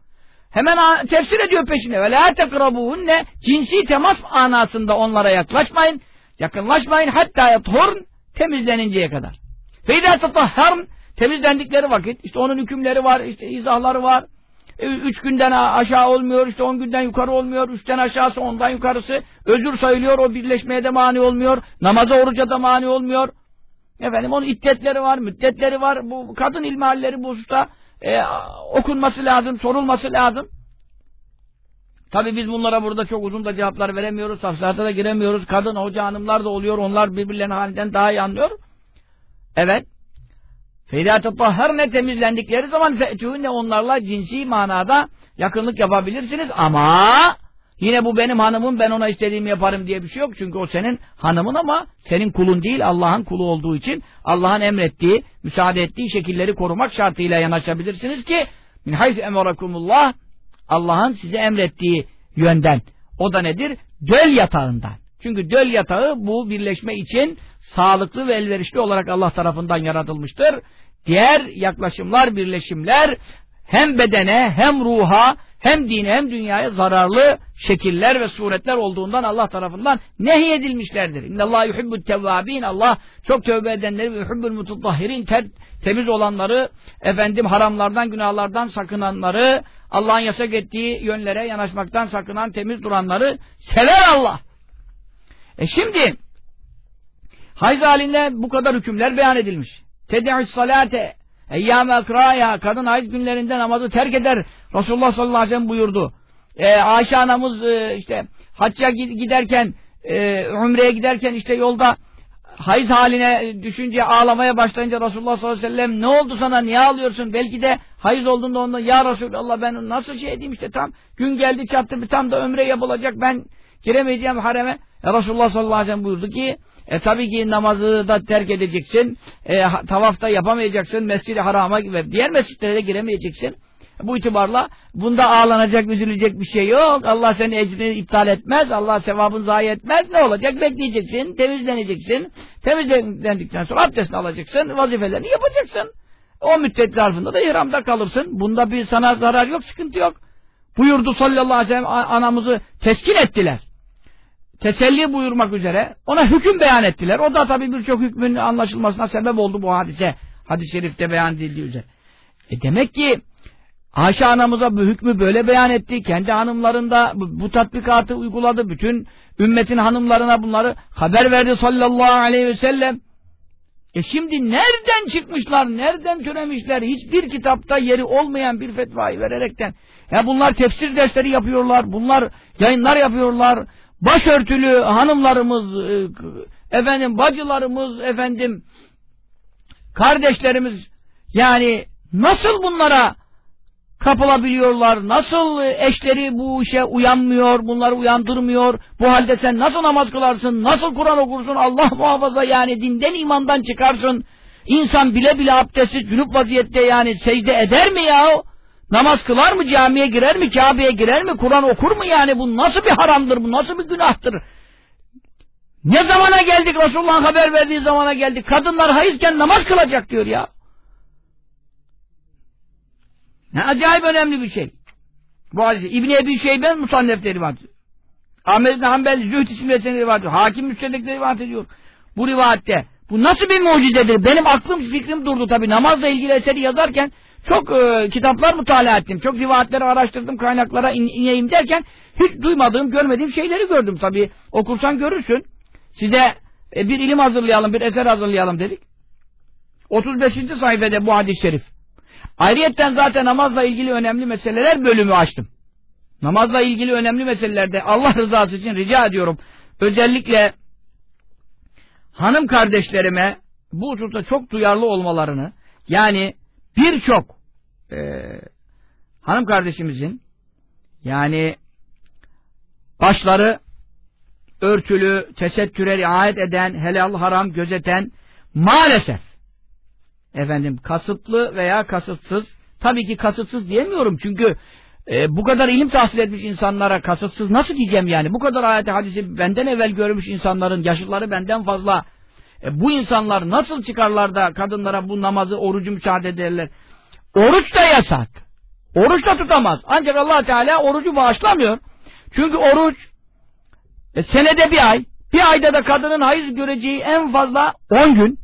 Hemen tefsir ediyor peşine. La tekrabuhunne cinsi temas anasında onlara yaklaşmayın. Yakınlaşmayın hatta yathurn temizleninceye kadar. Feyda tatahharn temizlendikleri vakit işte onun hükümleri var, işte izahları var. E, üç günden aşağı olmuyor, işte on günden yukarı olmuyor, üçten aşağısı ondan yukarısı. Özür sayılıyor, o birleşmeye de mani olmuyor. Namaza oruca da mani olmuyor. Efendim onun iddetleri var, müddetleri var. Bu kadın ilmihalleri bu hususta e, okunması lazım, sorulması lazım. Tabi biz bunlara burada çok uzun da cevaplar veremiyoruz, tafsilata da giremiyoruz. Kadın hoca hanımlar da oluyor, onlar birbirlerinin halinden daha iyi anlıyor. Evet. Feydatı ne temizlendikleri zaman ne onlarla cinsi manada yakınlık yapabilirsiniz ama yine bu benim hanımım ben ona istediğimi yaparım diye bir şey yok. Çünkü o senin hanımın ama senin kulun değil Allah'ın kulu olduğu için Allah'ın emrettiği, müsaade ettiği şekilleri korumak şartıyla yanaşabilirsiniz ki min hayz emarakumullah Allah'ın size emrettiği yönden. O da nedir? Döl yatağından. Çünkü döl yatağı bu birleşme için sağlıklı ve elverişli olarak Allah tarafından yaratılmıştır. Diğer yaklaşımlar, birleşimler hem bedene hem ruha hem dine hem dünyaya zararlı şekiller ve suretler olduğundan Allah tarafından nehyedilmişlerdir. İnnallâh yuhibbut tevvâbîn. Allah çok tövbe edenleri ve yuhibbul mututahhirin temiz olanları, efendim haramlardan, günahlardan sakınanları, Allah'ın yasak ettiği yönlere yanaşmaktan sakınan, temiz duranları sever Allah. E şimdi hayz halinde bu kadar hükümler beyan edilmiş. Tedi'us salate eyyâme akrâya kadın hayız günlerinde namazı terk eder. Resulullah sallallahu aleyhi ve sellem buyurdu. Ee, Ayşe anamız e, işte hacca giderken e, umreye giderken işte yolda hayız haline düşünce ağlamaya başlayınca Resulullah sallallahu aleyhi ve sellem ne oldu sana niye ağlıyorsun belki de hayız olduğunda ondan ya Resulallah ben nasıl şey edeyim işte tam gün geldi çattı tam da ömre yapılacak ben giremeyeceğim hareme e, Resulullah sallallahu aleyhi ve sellem buyurdu ki e tabii ki namazı da terk edeceksin. E, tavafta yapamayacaksın. Mescid-i Haram'a ve diğer mescitlere de giremeyeceksin. Bu itibarla bunda ağlanacak, üzülecek bir şey yok. Allah senin ecrini iptal etmez. Allah sevabını zayi etmez. Ne olacak? Bekleyeceksin, temizleneceksin. Temizlendikten sonra abdestini alacaksın, vazifelerini yapacaksın. O müddet zarfında da ihramda kalırsın. Bunda bir sana zarar yok, sıkıntı yok. Buyurdu sallallahu aleyhi ve sellem anamızı teskin ettiler teselli buyurmak üzere ona hüküm beyan ettiler. O da tabi birçok hükmün anlaşılmasına sebep oldu bu hadise. Hadis-i şerifte beyan edildiği üzere. E demek ki Ayşe anamıza bu hükmü böyle beyan etti. Kendi hanımlarında bu, bu tatbikatı uyguladı. Bütün ümmetin hanımlarına bunları haber verdi sallallahu aleyhi ve sellem. E şimdi nereden çıkmışlar, nereden türemişler? Hiçbir kitapta yeri olmayan bir fetvayı vererekten. Ya bunlar tefsir dersleri yapıyorlar, bunlar yayınlar yapıyorlar, başörtülü hanımlarımız, e, efendim bacılarımız, efendim kardeşlerimiz yani nasıl bunlara kapılabiliyorlar? Nasıl eşleri bu işe uyanmıyor, bunları uyandırmıyor? Bu halde sen nasıl namaz kılarsın? Nasıl Kur'an okursun? Allah muhafaza yani dinden imandan çıkarsın. İnsan bile bile abdestsiz, cünüp vaziyette yani secde eder mi ya? Namaz kılar mı? Camiye girer mi? Kabe'ye girer mi? Kur'an okur mu yani? Bu nasıl bir haramdır? Bu nasıl bir günahtır? Ne zamana geldik? Resulullah'ın haber verdiği zamana geldik. Kadınlar hayızken namaz kılacak diyor ya. Ne acayip önemli bir şey. Bu hadise. İbni Ebi Şeyben musannefleri var. Ahmet İbni Hanbel Zühd isimli eserleri var. Hakim müstedekleri rivayet ediyor. Bu rivayette. Bu nasıl bir mucizedir? Benim aklım fikrim durdu tabi. Namazla ilgili eseri yazarken çok e, kitaplar mutala ettim. Çok rivayetleri araştırdım, kaynaklara in, ineyim derken hiç duymadığım, görmediğim şeyleri gördüm tabii. Okursan görürsün. Size e, bir ilim hazırlayalım, bir eser hazırlayalım dedik. 35. sayfada bu hadis-i şerif. Ayrıyetten zaten namazla ilgili önemli meseleler bölümü açtım. Namazla ilgili önemli meselelerde Allah rızası için rica ediyorum. Özellikle hanım kardeşlerime bu hususta çok duyarlı olmalarını, Yani birçok e, hanım kardeşimizin yani başları örtülü, tesettüre riayet eden, helal haram gözeten maalesef efendim kasıtlı veya kasıtsız tabii ki kasıtsız diyemiyorum çünkü e, bu kadar ilim tahsil etmiş insanlara kasıtsız nasıl diyeceğim yani? Bu kadar ayet hadisi benden evvel görmüş insanların yaşları benden fazla e, bu insanlar nasıl çıkarlar da kadınlara bu namazı orucu müsaade ederler oruç da yasak oruç da tutamaz ancak allah Teala orucu bağışlamıyor çünkü oruç e, senede bir ay bir ayda da kadının hayız göreceği en fazla 10 gün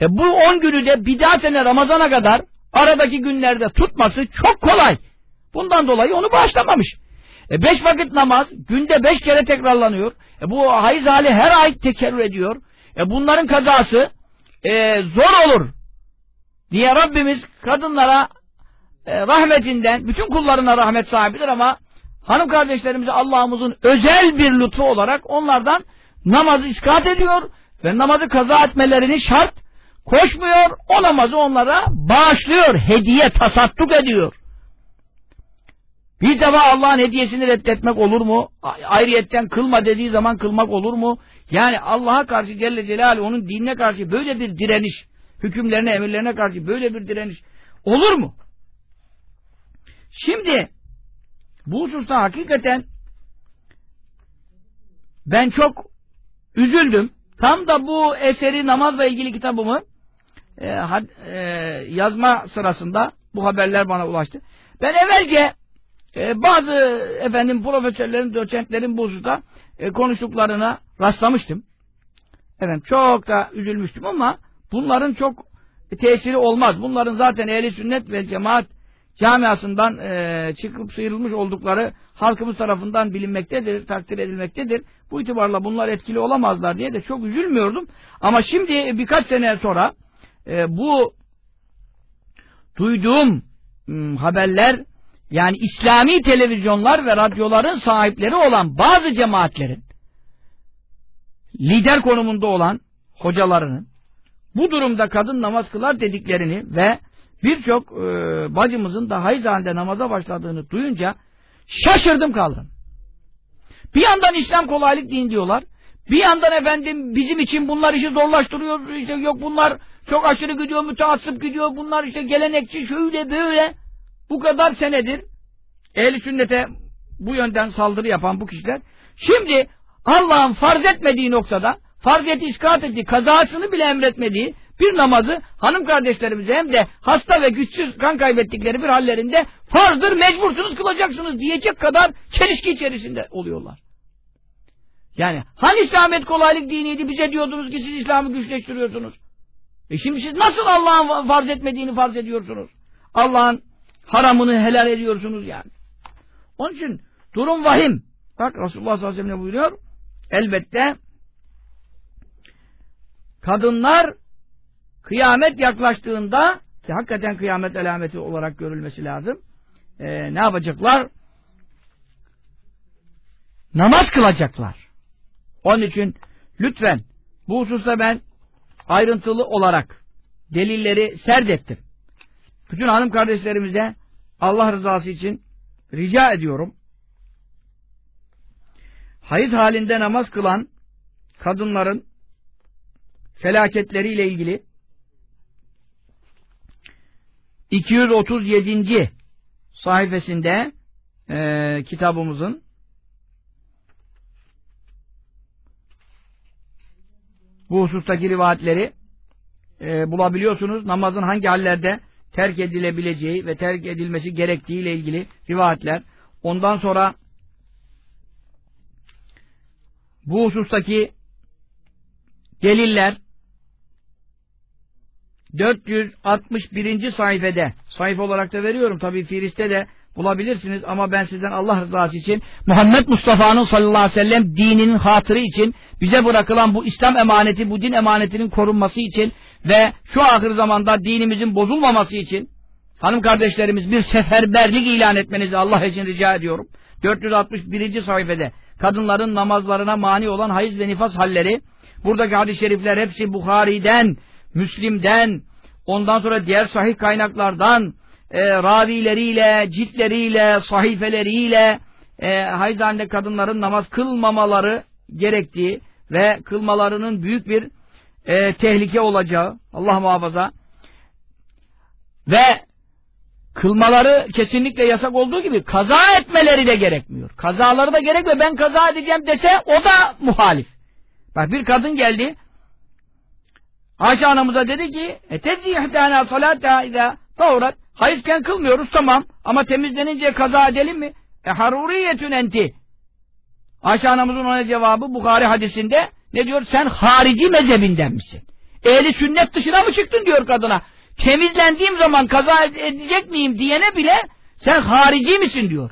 e bu 10 günü de bir daha sene Ramazan'a kadar aradaki günlerde tutması çok kolay. Bundan dolayı onu bağışlamamış. E beş vakit namaz günde beş kere tekrarlanıyor. E bu hayız hali her ay tekerrür ediyor. E bunların kazası e, zor olur diye Rabbimiz kadınlara e, rahmetinden bütün kullarına rahmet sahibidir ama hanım kardeşlerimize Allah'ımızın özel bir lütfu olarak onlardan namazı iskat ediyor ve namazı kaza etmelerini şart koşmuyor, o namazı onlara bağışlıyor, hediye, tasadduk ediyor. Bir defa Allah'ın hediyesini reddetmek olur mu? Ayrıyetten kılma dediği zaman kılmak olur mu? Yani Allah'a karşı Celle Celaluhu onun dinine karşı böyle bir direniş, hükümlerine, emirlerine karşı böyle bir direniş olur mu? Şimdi bu hususta hakikaten ben çok üzüldüm. Tam da bu eseri namazla ilgili kitabımı e, had, e, yazma sırasında bu haberler bana ulaştı. Ben evvelce e, bazı efendim profesörlerin, doçentlerin bu hususta e, konuştuklarına rastlamıştım. Efendim çok da üzülmüştüm ama bunların çok tesiri olmaz. Bunların zaten ehli sünnet ve cemaat camiasından e, çıkıp sıyrılmış oldukları halkımız tarafından bilinmektedir, takdir edilmektedir. Bu itibarla bunlar etkili olamazlar diye de çok üzülmüyordum. Ama şimdi birkaç sene sonra e, bu duyduğum m, haberler yani İslami televizyonlar ve radyoların sahipleri olan bazı cemaatlerin lider konumunda olan hocalarının bu durumda kadın namaz kılar dediklerini ve birçok e, bacımızın da hayız halinde namaza başladığını duyunca şaşırdım kaldım. Bir yandan İslam kolaylık din diyorlar. Bir yandan efendim bizim için bunlar işi zorlaştırıyor. İşte yok bunlar çok aşırı gidiyor, müteassıp gidiyor. Bunlar işte gelenekçi şöyle böyle. Bu kadar senedir ehli sünnete bu yönden saldırı yapan bu kişiler. Şimdi Allah'ın farz etmediği noktada farz eti iskat ettiği, kazasını bile emretmediği bir namazı hanım kardeşlerimize hem de hasta ve güçsüz kan kaybettikleri bir hallerinde farzdır, mecbursunuz kılacaksınız diyecek kadar çelişki içerisinde oluyorlar. Yani hani İslamiyet kolaylık diniydi bize diyordunuz ki siz İslam'ı güçleştiriyorsunuz. E şimdi siz nasıl Allah'ın farz etmediğini farz ediyorsunuz? Allah'ın haramını helal ediyorsunuz yani. Onun için durum vahim. Bak Resulullah sallallahu aleyhi ve sellem buyuruyor? Elbette kadınlar kıyamet yaklaştığında ki hakikaten kıyamet alameti olarak görülmesi lazım. E, ne yapacaklar? Namaz kılacaklar. Onun için lütfen bu hususta ben ayrıntılı olarak delilleri serdettim. Bütün hanım kardeşlerimize Allah rızası için rica ediyorum. Hayız halinde namaz kılan kadınların felaketleriyle ilgili 237. sayfasında e, kitabımızın bu husustaki rivayetleri e, bulabiliyorsunuz. Namazın hangi hallerde terk edilebileceği ve terk edilmesi gerektiği ile ilgili rivayetler. Ondan sonra bu husustaki deliller 461. sayfede sayfa olarak da veriyorum tabi Firis'te de bulabilirsiniz ama ben sizden Allah rızası için Muhammed Mustafa'nın sallallahu aleyhi ve sellem dininin hatırı için bize bırakılan bu İslam emaneti, bu din emanetinin korunması için ve şu ahir zamanda dinimizin bozulmaması için hanım kardeşlerimiz bir seferberlik ilan etmenizi Allah için rica ediyorum. 461. sayfede kadınların namazlarına mani olan hayız ve nifas halleri buradaki hadis-i şerifler hepsi Bukhari'den, Müslim'den ondan sonra diğer sahih kaynaklardan e, ravileriyle, ciltleriyle, sahifeleriyle e, haydande kadınların namaz kılmamaları gerektiği ve kılmalarının büyük bir e, tehlike olacağı Allah muhafaza ve kılmaları kesinlikle yasak olduğu gibi kaza etmeleri de gerekmiyor. Kazaları da gerek ve ben kaza edeceğim dese o da muhalif. Bak bir kadın geldi Ayşe anamıza dedi ki etezzi ihdana salata ila tavrat hayızken kılmıyoruz tamam ama temizlenince kaza edelim mi? E haruriyetün enti Ayşe anamızın ona cevabı Bukhari hadisinde ne diyor? Sen harici mezhebinden misin? Ehli sünnet dışına mı çıktın diyor kadına. Temizlendiğim zaman kaza edecek miyim diyene bile sen harici misin diyor.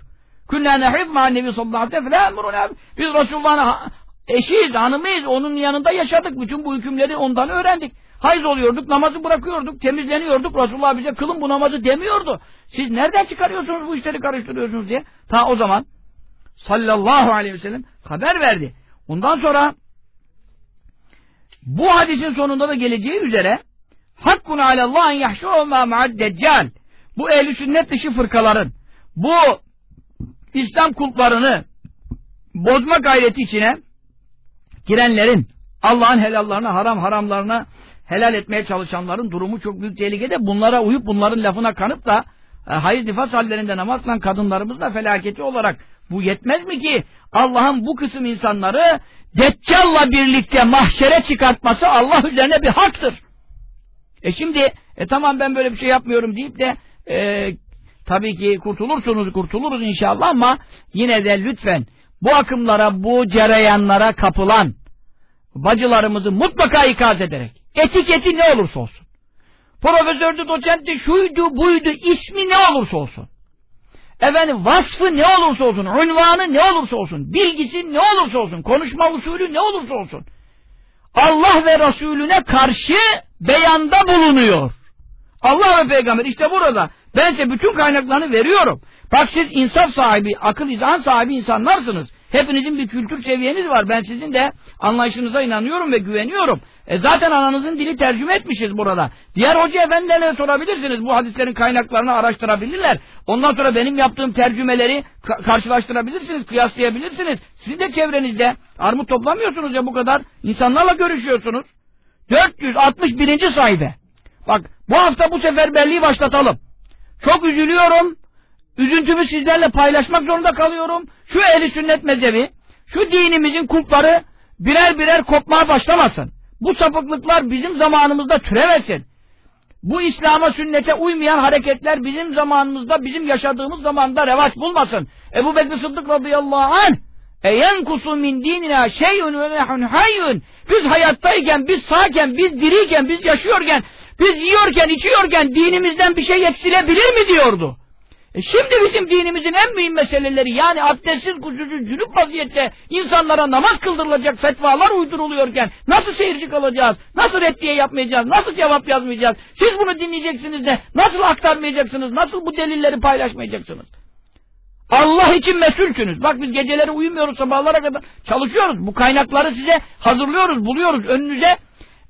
Künnâ nehib ma'nevi sallallahu aleyhi ve sellem Biz Resulullah'ın eşiyiz, hanımıyız. Onun yanında yaşadık. Bütün bu hükümleri ondan öğrendik. Hayız oluyorduk, namazı bırakıyorduk, temizleniyorduk. Resulullah bize kılın bu namazı demiyordu. Siz nereden çıkarıyorsunuz bu işleri karıştırıyorsunuz diye. Ta o zaman sallallahu aleyhi ve sellem haber verdi. Ondan sonra bu hadisin sonunda da geleceği üzere hakkun alallah en yahşurullah ma'ad deccal bu ehl sünnet dışı fırkaların bu İslam kultlarını bozma gayreti içine girenlerin Allah'ın helallarına haram haramlarına helal etmeye çalışanların durumu çok büyük tehlikede. Bunlara uyup bunların lafına kanıp da e, hayız nifas hallerinde namaz kadınlarımız da felaketi olarak bu yetmez mi ki Allah'ın bu kısım insanları Deccal'la birlikte mahşere çıkartması Allah üzerine bir haktır. E şimdi e tamam ben böyle bir şey yapmıyorum deyip de e, tabii ki kurtulursunuz kurtuluruz inşallah ama yine de lütfen bu akımlara bu cereyanlara kapılan bacılarımızı mutlaka ikaz ederek etiketi ne olursa olsun profesördü doçentti şuydu buydu ismi ne olursa olsun efendim vasfı ne olursa olsun, unvanı ne olursa olsun, bilgisi ne olursa olsun, konuşma usulü ne olursa olsun, Allah ve Resulüne karşı beyanda bulunuyor. Allah ve Peygamber işte burada. Ben size bütün kaynaklarını veriyorum. Bak siz insaf sahibi, akıl izan sahibi insanlarsınız. Hepinizin bir kültür seviyeniz var. Ben sizin de anlayışınıza inanıyorum ve güveniyorum. E zaten ananızın dili tercüme etmişiz burada. Diğer hoca efendilerine sorabilirsiniz. Bu hadislerin kaynaklarını araştırabilirler. Ondan sonra benim yaptığım tercümeleri ka karşılaştırabilirsiniz, kıyaslayabilirsiniz. Sizin de çevrenizde armut toplamıyorsunuz ya bu kadar. insanlarla görüşüyorsunuz. 461. sayfa. Bak bu hafta bu seferberliği başlatalım. Çok üzülüyorum. Üzüntümü sizlerle paylaşmak zorunda kalıyorum. Şu ehli sünnet mezhebi, şu dinimizin kulpları birer birer kopmaya başlamasın. Bu sapıklıklar bizim zamanımızda türemesin. Bu İslam'a sünnete uymayan hareketler bizim zamanımızda, bizim yaşadığımız zamanda revaç bulmasın. Ebu Bekir Sıddık radıyallahu anh Eyen kusu min dinina şeyun ve nehun hayyun. Biz hayattayken, biz sağken, biz diriyken, biz yaşıyorken, biz yiyorken, içiyorken dinimizden bir şey eksilebilir mi diyordu. E şimdi bizim dinimizin en büyük meseleleri yani abdestsiz, kusursuz, cünüp vaziyette insanlara namaz kıldırılacak fetvalar uyduruluyorken nasıl seyirci kalacağız? Nasıl reddiye yapmayacağız? Nasıl cevap yazmayacağız? Siz bunu dinleyeceksiniz de nasıl aktarmayacaksınız? Nasıl bu delilleri paylaşmayacaksınız? Allah için mesulsünüz. Bak biz geceleri uyumuyoruz sabahlara kadar çalışıyoruz. Bu kaynakları size hazırlıyoruz, buluyoruz önünüze.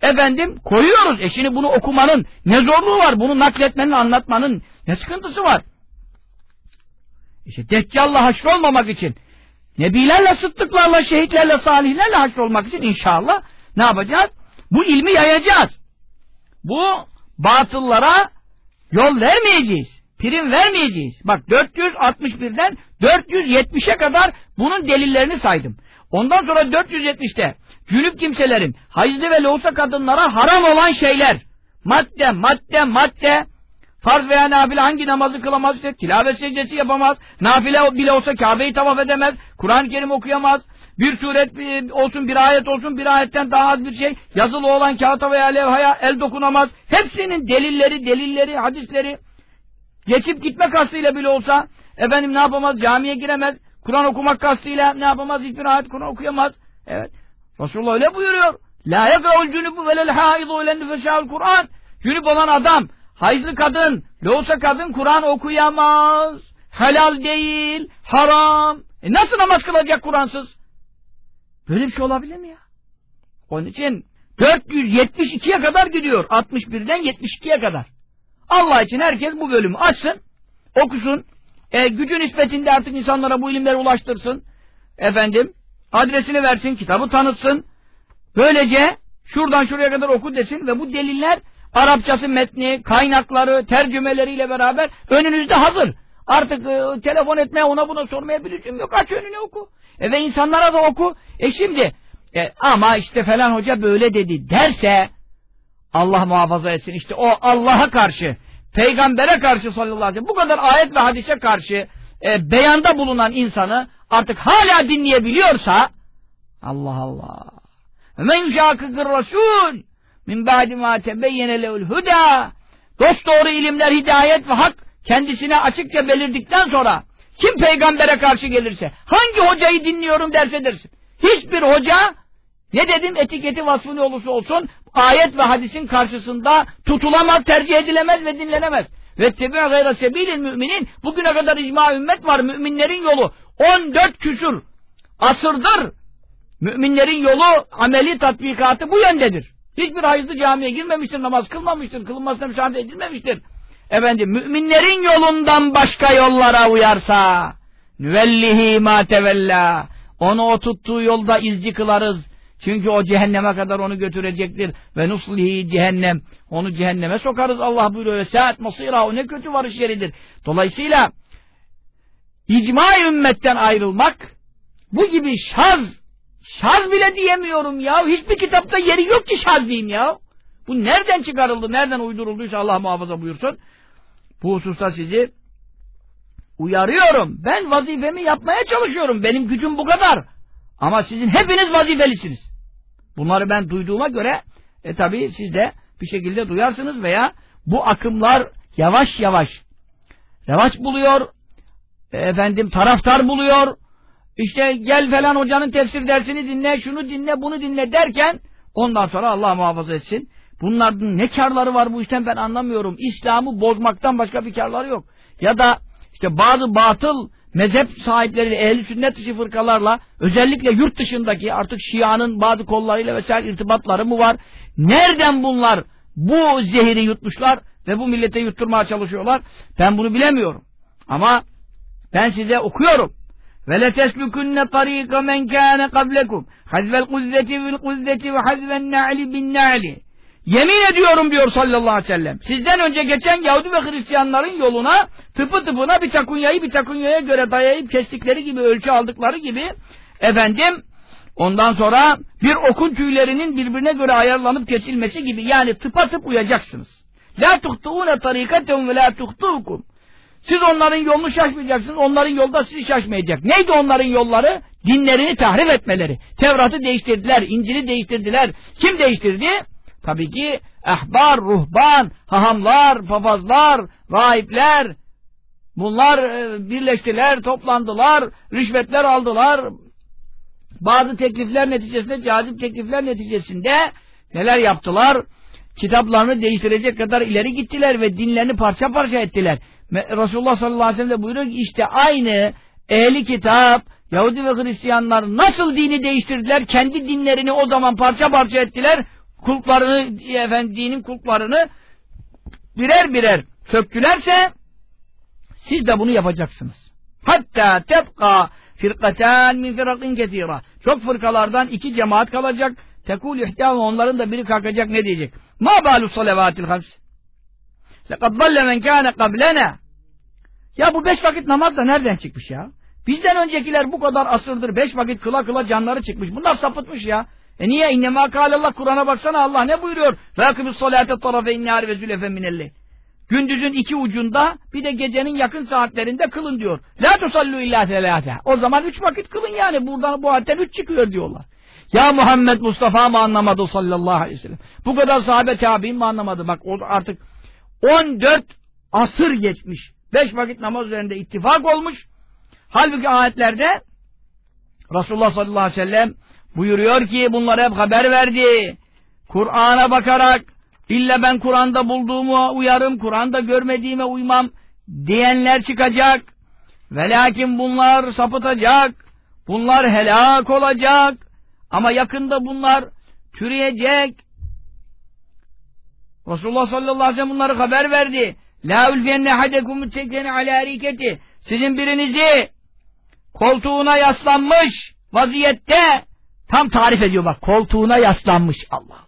Efendim koyuyoruz. E şimdi bunu okumanın ne zorluğu var? Bunu nakletmenin, anlatmanın ne sıkıntısı var? İşte Deccal'la haşrolmamak için Nebilerle, sıddıklarla, şehitlerle, salihlerle haşrolmak için inşallah ne yapacağız? Bu ilmi yayacağız. Bu batıllara yol vermeyeceğiz. Prim vermeyeceğiz. Bak 461'den 470'e kadar bunun delillerini saydım. Ondan sonra 470'te cünüp kimselerin hayızlı ve loğusa kadınlara haram olan şeyler madde madde madde Farz veya nafile hangi namazı kılamaz işte tilavet secdesi yapamaz. Nafile bile olsa Kabe'yi tavaf edemez. Kur'an-ı Kerim okuyamaz. Bir suret olsun, bir ayet olsun, bir ayetten daha az bir şey. Yazılı olan kağıta veya levhaya el dokunamaz. Hepsinin delilleri, delilleri, hadisleri. Geçip gitme kastıyla bile olsa efendim ne yapamaz? Camiye giremez. Kur'an okumak kastıyla ne yapamaz? Hiçbir ayet Kur'an okuyamaz. Evet. Resulullah öyle buyuruyor. La yekra'ul cunubu velel haidu ile nefeşâul Kur'an. Cünüp olan adam Hayızlı kadın, loğusa kadın Kur'an okuyamaz. Helal değil, haram. E nasıl namaz kılacak Kur'ansız? Böyle bir şey olabilir mi ya? Onun için 472'ye kadar gidiyor. 61'den 72'ye kadar. Allah için herkes bu bölümü açsın, okusun. E, gücü nispetinde artık insanlara bu ilimleri ulaştırsın. Efendim, adresini versin, kitabı tanıtsın. Böylece şuradan şuraya kadar oku desin ve bu deliller Arapçası metni, kaynakları, tercümeleriyle beraber önünüzde hazır. Artık e, telefon etmeye ona buna sormaya bir lüzum yok. Aç önüne oku. E, ve insanlara da oku. E şimdi e, ama işte falan hoca böyle dedi derse Allah muhafaza etsin. İşte o Allah'a karşı, peygambere karşı sallallahu aleyhi ve sellem bu kadar ayet ve hadise karşı e, beyanda bulunan insanı artık hala dinleyebiliyorsa Allah Allah. Men yuşakıkır Resul min ba'di ma tebeyyene lehul huda dost doğru ilimler, hidayet ve hak kendisine açıkça belirdikten sonra kim peygambere karşı gelirse hangi hocayı dinliyorum derse dersin. Hiçbir hoca ne dedim etiketi vasfı ne olursa olsun ayet ve hadisin karşısında tutulamaz, tercih edilemez ve dinlenemez. Ve tebi'u gayra sebilil müminin bugüne kadar icma ümmet var. Müminlerin yolu 14 küsur asırdır. Müminlerin yolu ameli tatbikatı bu yöndedir. Hiçbir hayızlı camiye girmemiştir, namaz kılmamıştır, kılınmasına müsaade edilmemiştir. Efendim, müminlerin yolundan başka yollara uyarsa, nüvellihi ma tevella, onu o tuttuğu yolda izci kılarız. Çünkü o cehenneme kadar onu götürecektir. Ve nuslihi cehennem, onu cehenneme sokarız. Allah buyuruyor ve masira, o ne kötü varış yeridir. Dolayısıyla, icma ümmetten ayrılmak, bu gibi şaz, şaz bile diyemiyorum ya. Hiçbir kitapta yeri yok ki şaz diyeyim ya. Bu nereden çıkarıldı, nereden uydurulduysa Allah muhafaza buyursun. Bu hususta sizi uyarıyorum. Ben vazifemi yapmaya çalışıyorum. Benim gücüm bu kadar. Ama sizin hepiniz vazifelisiniz. Bunları ben duyduğuma göre e tabi siz de bir şekilde duyarsınız veya bu akımlar yavaş yavaş revaç buluyor, e, efendim taraftar buluyor, işte gel falan hocanın tefsir dersini dinle, şunu dinle, bunu dinle derken ondan sonra Allah muhafaza etsin. Bunların ne karları var bu işten ben anlamıyorum. İslam'ı bozmaktan başka bir karları yok. Ya da işte bazı batıl mezhep sahipleri ehli sünnet dışı fırkalarla özellikle yurt dışındaki artık Şia'nın bazı kollarıyla vesaire irtibatları mı var? Nereden bunlar bu zehiri yutmuşlar ve bu millete yutturmaya çalışıyorlar? Ben bunu bilemiyorum. Ama ben size okuyorum. Kâne kablekum hazvel kuzzeti bil kuzzeti ve hazven na'li bin na'li Yemin ediyorum diyor sallallahu aleyhi ve sellem. Sizden önce geçen Yahudi ve Hristiyanların yoluna tıpı tıpına bir takunyayı bir takunyaya göre dayayıp kestikleri gibi ölçü aldıkları gibi efendim ondan sonra bir okun tüylerinin birbirine göre ayarlanıp kesilmesi gibi yani tıpa tıp uyacaksınız. La tuhtuğune tarikatehum ve la tuhtuğukum. Siz onların yolunu şaşmayacaksınız. Onların yolda sizi şaşmayacak. Neydi onların yolları? Dinlerini tahrif etmeleri. Tevrat'ı değiştirdiler. İncil'i değiştirdiler. Kim değiştirdi? Tabii ki ehbar, ruhban, hahamlar, papazlar, rahipler bunlar e, birleştiler, toplandılar, rüşvetler aldılar. Bazı teklifler neticesinde, cazip teklifler neticesinde neler yaptılar? Kitaplarını değiştirecek kadar ileri gittiler ve dinlerini parça parça ettiler. Resulullah sallallahu aleyhi ve sellem de buyuruyor ki işte aynı ehli kitap, Yahudi ve Hristiyanlar nasıl dini değiştirdiler, kendi dinlerini o zaman parça parça ettiler, kulplarını, efendim, dinin kulplarını birer birer söktülerse siz de bunu yapacaksınız. Hatta tebka firkatan min firakin ketira. Çok fırkalardan iki cemaat kalacak. Tekul ihtiyam onların da biri kalkacak ne diyecek? Ma balu salavatil hams. Lekad dalle men kâne kablena. Ya bu beş vakit namaz da nereden çıkmış ya? Bizden öncekiler bu kadar asırdır beş vakit kıla kıla canları çıkmış. Bunlar sapıtmış ya. E niye? İnnemâ kâlallah Kur'an'a baksana Allah ne buyuruyor? Salâte tarafe innâri ve zülefe minelli. Gündüzün iki ucunda bir de gecenin yakın saatlerinde kılın diyor. La tusallu illa selâfe. O zaman üç vakit kılın yani. Buradan bu hadden üç çıkıyor diyorlar. Ya Muhammed Mustafa mı anlamadı sallallahu aleyhi ve sellem? Bu kadar sahabe tabi'in mi anlamadı? Bak o artık 14 asır geçmiş. Beş vakit namaz üzerinde ittifak olmuş. Halbuki ayetlerde Resulullah sallallahu aleyhi ve sellem buyuruyor ki bunları hep haber verdi. Kur'an'a bakarak illa ben Kur'an'da bulduğumu uyarım, Kur'an'da görmediğime uymam diyenler çıkacak. Ve lakin bunlar sapıtacak. Bunlar helak olacak. Ama yakında bunlar türeyecek, Resulullah sallallahu aleyhi ve sellem bunları haber verdi. La ülfiyenne hadekum müttekleni ala hareketi. Sizin birinizi koltuğuna yaslanmış vaziyette tam tarif ediyor bak koltuğuna yaslanmış Allah.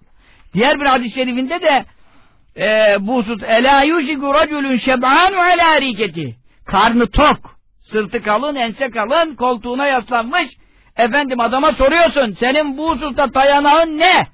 Diğer bir hadis-i şerifinde de e, bu husus ela yuşiku raculun şeb'anu ala hareketi. Karnı tok, sırtı kalın, ense kalın, koltuğuna yaslanmış. Efendim adama soruyorsun senin bu hususta dayanağın ne?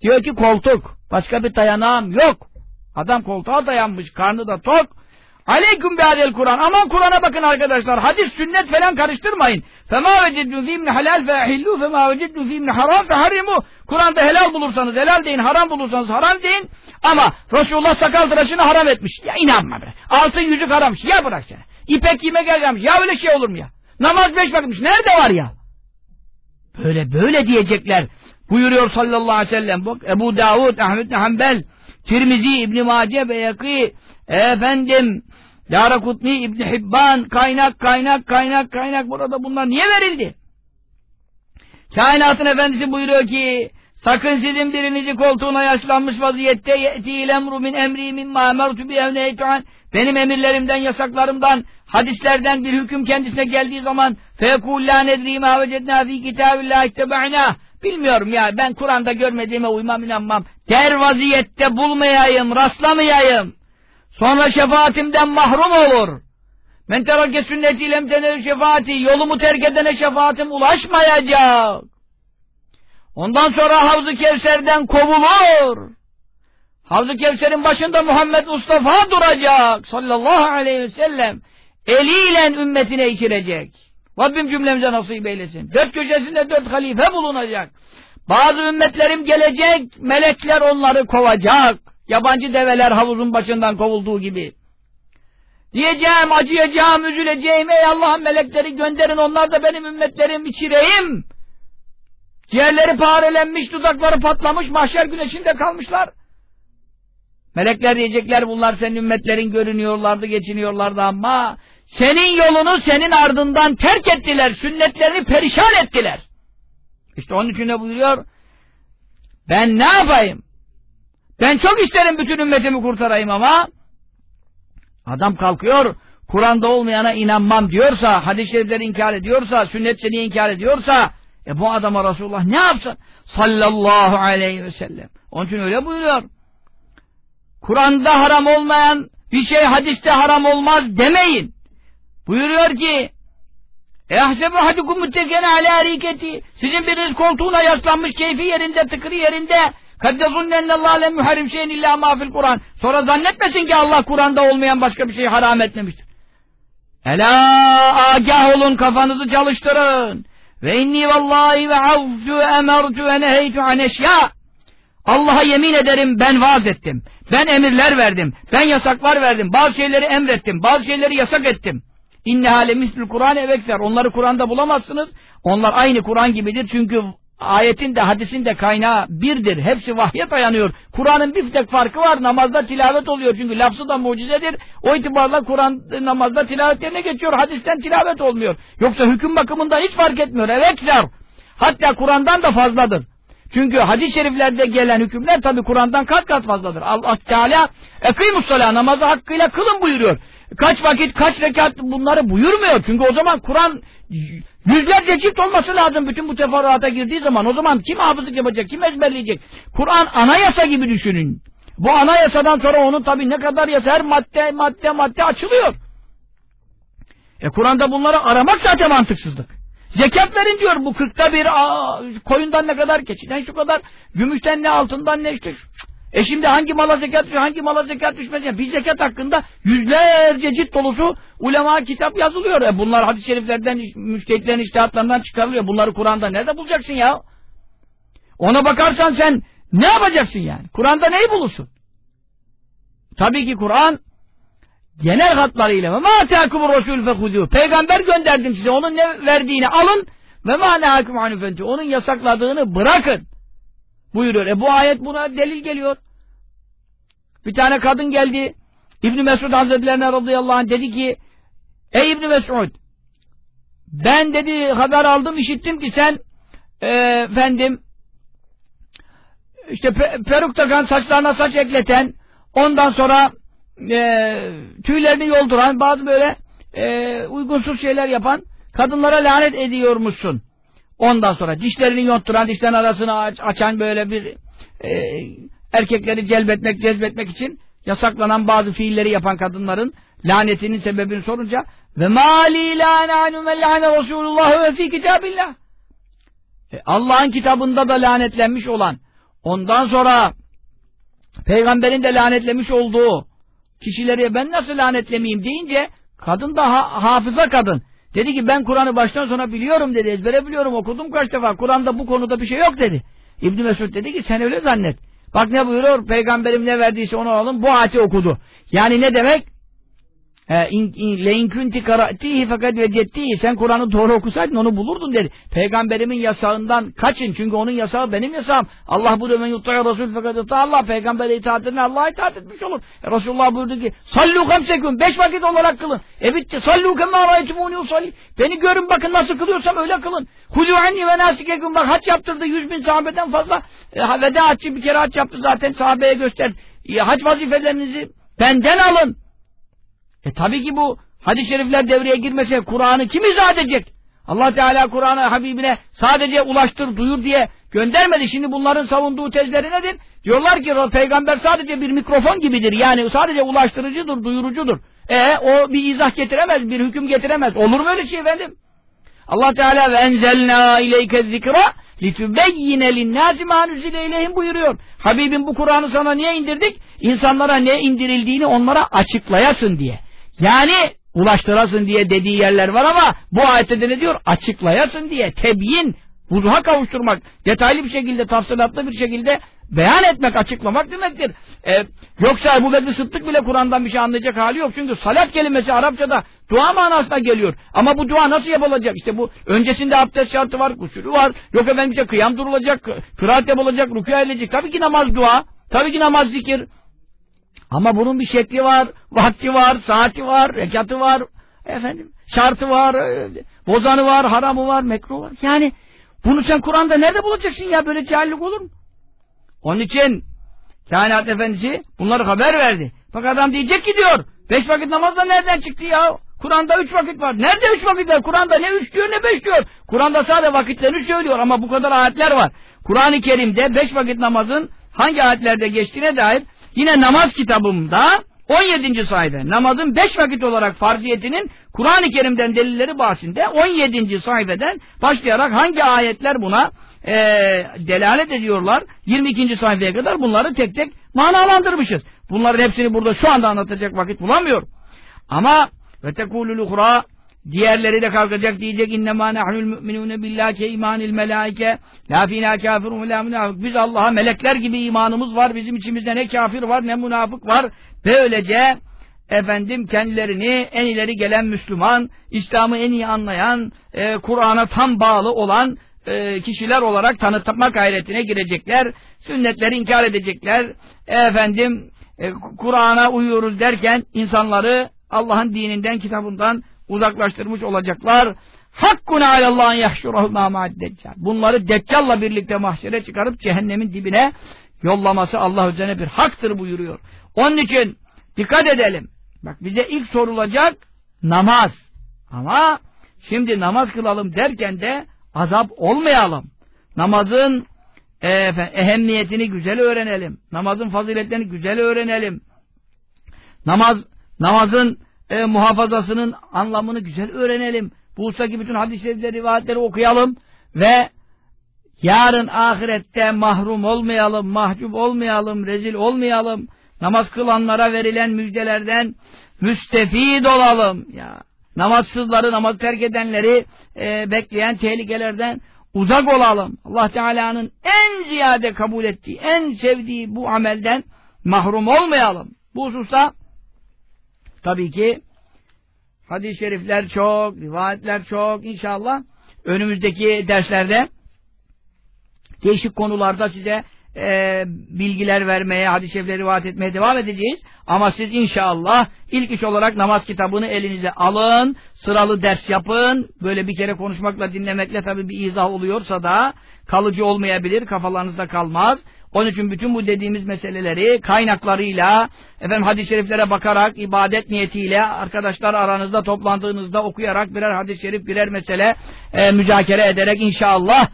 Diyor ki koltuk. Başka bir dayanağım yok. Adam koltuğa dayanmış, karnı da tok. Aleyküm bi'adel Kur'an. Aman Kur'an'a bakın arkadaşlar. Hadis, sünnet falan karıştırmayın. فَمَا وَجِدْنُ ف۪ي مِنْ حَلَالْ فَاَحِلُّوا فَمَا وَجِدْنُ ف۪ي مِنْ حَرَامْ فَحَرِّمُوا Kur'an'da helal bulursanız helal deyin, haram bulursanız haram deyin. Ama Resulullah sakal tıraşını haram etmiş. Ya inanma be. Altın yüzük harammış. Ya bırak sen. İpek yemek gelmiş. Ya öyle şey olur mu ya? Namaz beş vakitmiş. Nerede var ya? Böyle böyle diyecekler. Buyuruyor sallallahu aleyhi ve sellem. Bak Ebu Davud, Ahmet Hanbel, Tirmizi, İbn Mace, Beyaki, efendim, Darakutni, İbn Hibban, kaynak, kaynak, kaynak, kaynak. Burada bunlar niye verildi? Kainatın efendisi buyuruyor ki, sakın sizin birinizi koltuğuna yaşlanmış vaziyette ye'til emru min emri mimma emertu bi. Benim emirlerimden, yasaklarımdan, hadislerden bir hüküm kendisine geldiği zaman fekul la nedri ma vecedna fi kitabillah itteba'na Bilmiyorum ya ben Kur'an'da görmediğime uymam inanmam. Der vaziyette bulmayayım, rastlamayayım. Sonra şefaatimden mahrum olur. Men terake sünnetiyle emtenel şefaati. Yolumu terk edene şefaatim ulaşmayacak. Ondan sonra Havz-ı Kevser'den kovulur. Havz-ı Kevser'in başında Muhammed Mustafa duracak. Sallallahu aleyhi ve sellem. Eliyle ümmetine içirecek. Rabbim cümlemize nasip eylesin. Dört köşesinde dört halife bulunacak. Bazı ümmetlerim gelecek, melekler onları kovacak. Yabancı develer havuzun başından kovulduğu gibi. Diyeceğim, acıyacağım, üzüleceğim. Ey Allah'ın melekleri gönderin, onlar da benim ümmetlerim içireyim. Ciğerleri parelenmiş, dudakları patlamış, mahşer güneşinde kalmışlar. Melekler diyecekler, bunlar senin ümmetlerin görünüyorlardı, geçiniyorlardı ama senin yolunu senin ardından terk ettiler, sünnetlerini perişan ettiler. İşte onun için de buyuruyor, ben ne yapayım? Ben çok isterim bütün ümmetimi kurtarayım ama adam kalkıyor, Kur'an'da olmayana inanmam diyorsa, hadis-i şerifleri inkar ediyorsa, sünnet seni inkar ediyorsa, e bu adama Resulullah ne yapsın? Sallallahu aleyhi ve sellem. Onun için öyle buyuruyor. Kur'an'da haram olmayan bir şey hadiste haram olmaz demeyin. Buyuruyor ki Ehsebu hadukum muttekene ala hariketi Sizin biriniz koltuğuna yaslanmış keyfi yerinde, tıkırı yerinde lem muharim şeyin illa mafil Kur'an Sonra zannetmesin ki Allah Kur'an'da olmayan başka bir şey haram etmemiştir. Ela agah olun kafanızı çalıştırın. Ve inni vallahi ve avzu emertu ve neheytu an eşya. Allah'a yemin ederim ben vaaz ettim. Ben emirler verdim. Ben yasaklar verdim. Bazı şeyleri emrettim. Bazı şeyleri yasak ettim. İnne hale mislül Kur'an evekser. Onları Kur'an'da bulamazsınız. Onlar aynı Kur'an gibidir. Çünkü ayetin de hadisin de kaynağı birdir. Hepsi vahye dayanıyor. Kur'an'ın bir tek farkı var. Namazda tilavet oluyor. Çünkü lafzı da mucizedir. O itibarla Kur'an namazda tilavet yerine geçiyor. Hadisten tilavet olmuyor. Yoksa hüküm bakımından hiç fark etmiyor. Evekser. Hatta Kur'an'dan da fazladır. Çünkü hadis-i şeriflerde gelen hükümler tabi Kur'an'dan kat kat fazladır. Allah Teala ekîmus namazı hakkıyla kılın buyuruyor. Kaç vakit, kaç rekat bunları buyurmuyor. Çünkü o zaman Kur'an yüzlerce cilt olması lazım bütün bu teferruata girdiği zaman. O zaman kim hafızlık yapacak, kim ezberleyecek? Kur'an anayasa gibi düşünün. Bu anayasadan sonra onun tabi ne kadar yasa her madde madde madde açılıyor. E Kur'an'da bunları aramak zaten mantıksızlık. Zekat verin diyor bu kırkta bir aa, koyundan ne kadar keçiden şu kadar gümüşten ne altından ne işte e şimdi hangi mala zekat düşüyor, hangi mala zekat düşmez? Yani bir zekat hakkında yüzlerce cilt dolusu ulema kitap yazılıyor. E bunlar hadis-i şeriflerden, müştehitlerin iştihatlarından çıkarılıyor. Bunları Kur'an'da nerede bulacaksın ya? Ona bakarsan sen ne yapacaksın yani? Kur'an'da neyi bulursun? Tabii ki Kur'an genel hatlarıyla ve ma teakumur rasul fehudû peygamber gönderdim size onun ne verdiğini alın ve ma nehakum anifenti onun yasakladığını bırakın buyuruyor. E bu ayet buna delil geliyor. Bir tane kadın geldi. İbn Mesud Hazretlerine radıyallahu anh dedi ki Ey İbn Mesud ben dedi haber aldım işittim ki sen e, efendim işte pe peruk takan, saçlarına saç ekleten, ondan sonra e, tüylerini yolduran, bazı böyle e, uygunsuz şeyler yapan kadınlara lanet ediyormuşsun. Ondan sonra dişlerini yontturan, dişlerin arasını aç, açan böyle bir e, erkekleri celbetmek, cezbetmek için yasaklanan bazı fiilleri yapan kadınların lanetinin sebebini sorunca ve mali la na'nu men la'ne Resulullah ve fi kitabillah e, Allah'ın kitabında da lanetlenmiş olan ondan sonra peygamberin de lanetlemiş olduğu kişileri ben nasıl lanetlemeyeyim deyince kadın da ha hafıza kadın. Dedi ki ben Kur'an'ı baştan sona biliyorum dedi. Ezbere biliyorum okudum kaç defa. Kur'an'da bu konuda bir şey yok dedi. İbn Mesud dedi ki sen öyle zannet. Bak ne buyuruyor? Peygamberim ne verdiyse onu alın. Bu ayeti okudu. Yani ne demek? le'in kunti kara'tihi fakat vecettihi sen Kur'an'ı doğru okusaydın onu bulurdun dedi. Peygamberimin yasağından kaçın çünkü onun yasağı benim yasağım. Allah bu dömen yuttuğa Resul fakat Allah peygambere itaat edin Allah'a itaat etmiş olur. E, Resulullah buyurdu ki sallu kamsekun beş vakit olarak kılın. E bitti sallu kemâ râyetumûni usalli. Beni görün bakın nasıl kılıyorsam öyle kılın. Hulu anni ve nasikekun bak haç yaptırdı yüz bin sahabeden fazla. E, veda haççı bir kere haç yaptı zaten sahabeye gösterdi. E, haç vazifelerinizi benden alın. E tabii ki bu hadis-i şerifler devreye girmese Kur'an'ı kim izah edecek? Allah Teala Kur'an'ı Habibine sadece ulaştır, duyur diye göndermedi. Şimdi bunların savunduğu tezleri nedir? Diyorlar ki peygamber sadece bir mikrofon gibidir. Yani sadece ulaştırıcıdır, duyurucudur. E o bir izah getiremez, bir hüküm getiremez. Olur mu öyle şey efendim? Allah Teala ve enzelna ileyke zikra litübeyyine linnâsi mâ nüzile ileyhim buyuruyor. Habibim bu Kur'an'ı sana niye indirdik? İnsanlara ne indirildiğini onlara açıklayasın diye. Yani ulaştırasın diye dediği yerler var ama bu ayette de ne diyor? Açıklayasın diye. Tebyin, vuzuha kavuşturmak, detaylı bir şekilde, tafsilatlı bir şekilde beyan etmek, açıklamak demektir. Ee, yoksa Ebu Bekir Sıddık bile Kur'an'dan bir şey anlayacak hali yok. Çünkü salat kelimesi Arapçada dua manasına geliyor. Ama bu dua nasıl yapılacak? İşte bu öncesinde abdest şartı var, kusurü var. Yok efendim işte kıyam durulacak, kıraat yapılacak, rükû edilecek. Tabii ki namaz dua, tabii ki namaz zikir. Ama bunun bir şekli var, vakti var, saati var, rekatı var, efendim, şartı var, e, bozanı var, haramı var, mekruh var. Yani bunu sen Kur'an'da nerede bulacaksın ya? Böyle cahillik olur mu? Onun için Kainat Efendisi bunları haber verdi. Bak adam diyecek ki diyor, beş vakit namaz da nereden çıktı ya? Kur'an'da üç vakit var. Nerede üç vakit var? Kur'an'da ne üç diyor ne beş diyor. Kur'an'da sadece vakitlerini söylüyor ama bu kadar ayetler var. Kur'an-ı Kerim'de beş vakit namazın hangi ayetlerde geçtiğine dair Yine namaz kitabımda 17. sayfa namazın 5 vakit olarak farziyetinin Kur'an-ı Kerim'den delilleri bahsinde 17. sayfeden başlayarak hangi ayetler buna e, delalet ediyorlar 22. sayfaya kadar bunları tek tek manalandırmışız. Bunların hepsini burada şu anda anlatacak vakit bulamıyorum. Ama ve tekulul uhra Diğerleri de kalkacak diyecek innemâ nahnul mü'minûne billâhi ke imanil melâike lâ fînâ kâfirun lâ münâfık. Biz Allah'a melekler gibi imanımız var. Bizim içimizde ne kafir var ne münafık var. Böylece efendim kendilerini en ileri gelen Müslüman, İslam'ı en iyi anlayan, e, Kur'an'a tam bağlı olan e, kişiler olarak tanıtma gayretine girecekler. Sünnetleri inkar edecekler. Efendim e, Kur'an'a uyuyoruz derken insanları Allah'ın dininden, kitabından uzaklaştırmış olacaklar. Hakkun alallâhin yahşurahu mâmâd deccal. Bunları deccalla birlikte mahşere çıkarıp cehennemin dibine yollaması Allah üzerine bir haktır buyuruyor. Onun için dikkat edelim. Bak bize ilk sorulacak namaz. Ama şimdi namaz kılalım derken de azap olmayalım. Namazın e, ehemmiyetini güzel öğrenelim. Namazın faziletlerini güzel öğrenelim. Namaz namazın e, muhafazasının anlamını güzel öğrenelim. Bu ustaki bütün hadis-i şerifleri, rivayetleri okuyalım ve yarın ahirette mahrum olmayalım, mahcup olmayalım, rezil olmayalım. Namaz kılanlara verilen müjdelerden müstefid olalım. Ya namazsızları, namaz terk edenleri e, bekleyen tehlikelerden uzak olalım. Allah Teala'nın en ziyade kabul ettiği, en sevdiği bu amelden mahrum olmayalım. Bu hususta Tabii ki hadis-i şerifler çok, rivayetler çok inşallah. Önümüzdeki derslerde değişik konularda size e, bilgiler vermeye, hadis-i şerifleri rivayet etmeye devam edeceğiz. Ama siz inşallah ilk iş olarak namaz kitabını elinize alın, sıralı ders yapın. Böyle bir kere konuşmakla, dinlemekle tabii bir izah oluyorsa da kalıcı olmayabilir, kafalarınızda kalmaz. Onun için bütün bu dediğimiz meseleleri kaynaklarıyla, efendim hadis-i şeriflere bakarak, ibadet niyetiyle, arkadaşlar aranızda toplandığınızda okuyarak birer hadis-i şerif, birer mesele e, müzakere ederek inşallah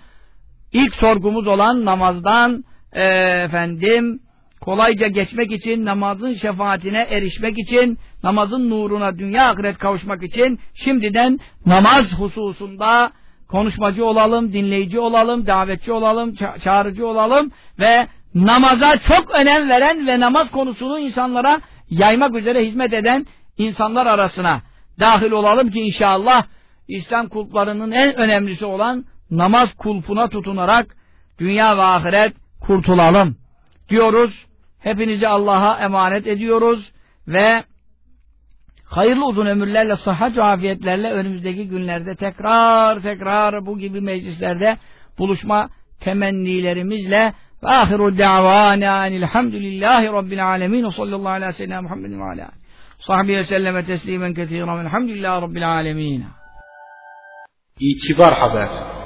ilk sorgumuz olan namazdan e, efendim kolayca geçmek için, namazın şefaatine erişmek için, namazın nuruna dünya ahiret kavuşmak için şimdiden namaz hususunda konuşmacı olalım, dinleyici olalım, davetçi olalım, ça çağrıcı olalım ve namaza çok önem veren ve namaz konusunu insanlara yaymak üzere hizmet eden insanlar arasına dahil olalım ki inşallah İslam kulplarının en önemlisi olan namaz kulpuna tutunarak dünya ve ahiret kurtulalım diyoruz. Hepinizi Allah'a emanet ediyoruz ve hayırlı uzun ömürlerle, sıhhat ve afiyetlerle önümüzdeki günlerde tekrar tekrar bu gibi meclislerde buluşma temennilerimizle ve ahiru davana enilhamdülillahi rabbil alemin ve sallallahu aleyhi ve sellem Muhammedin ve aleyhi sahbihi ve selleme teslimen kethiren velhamdülillahi rabbil alemin İtibar Haber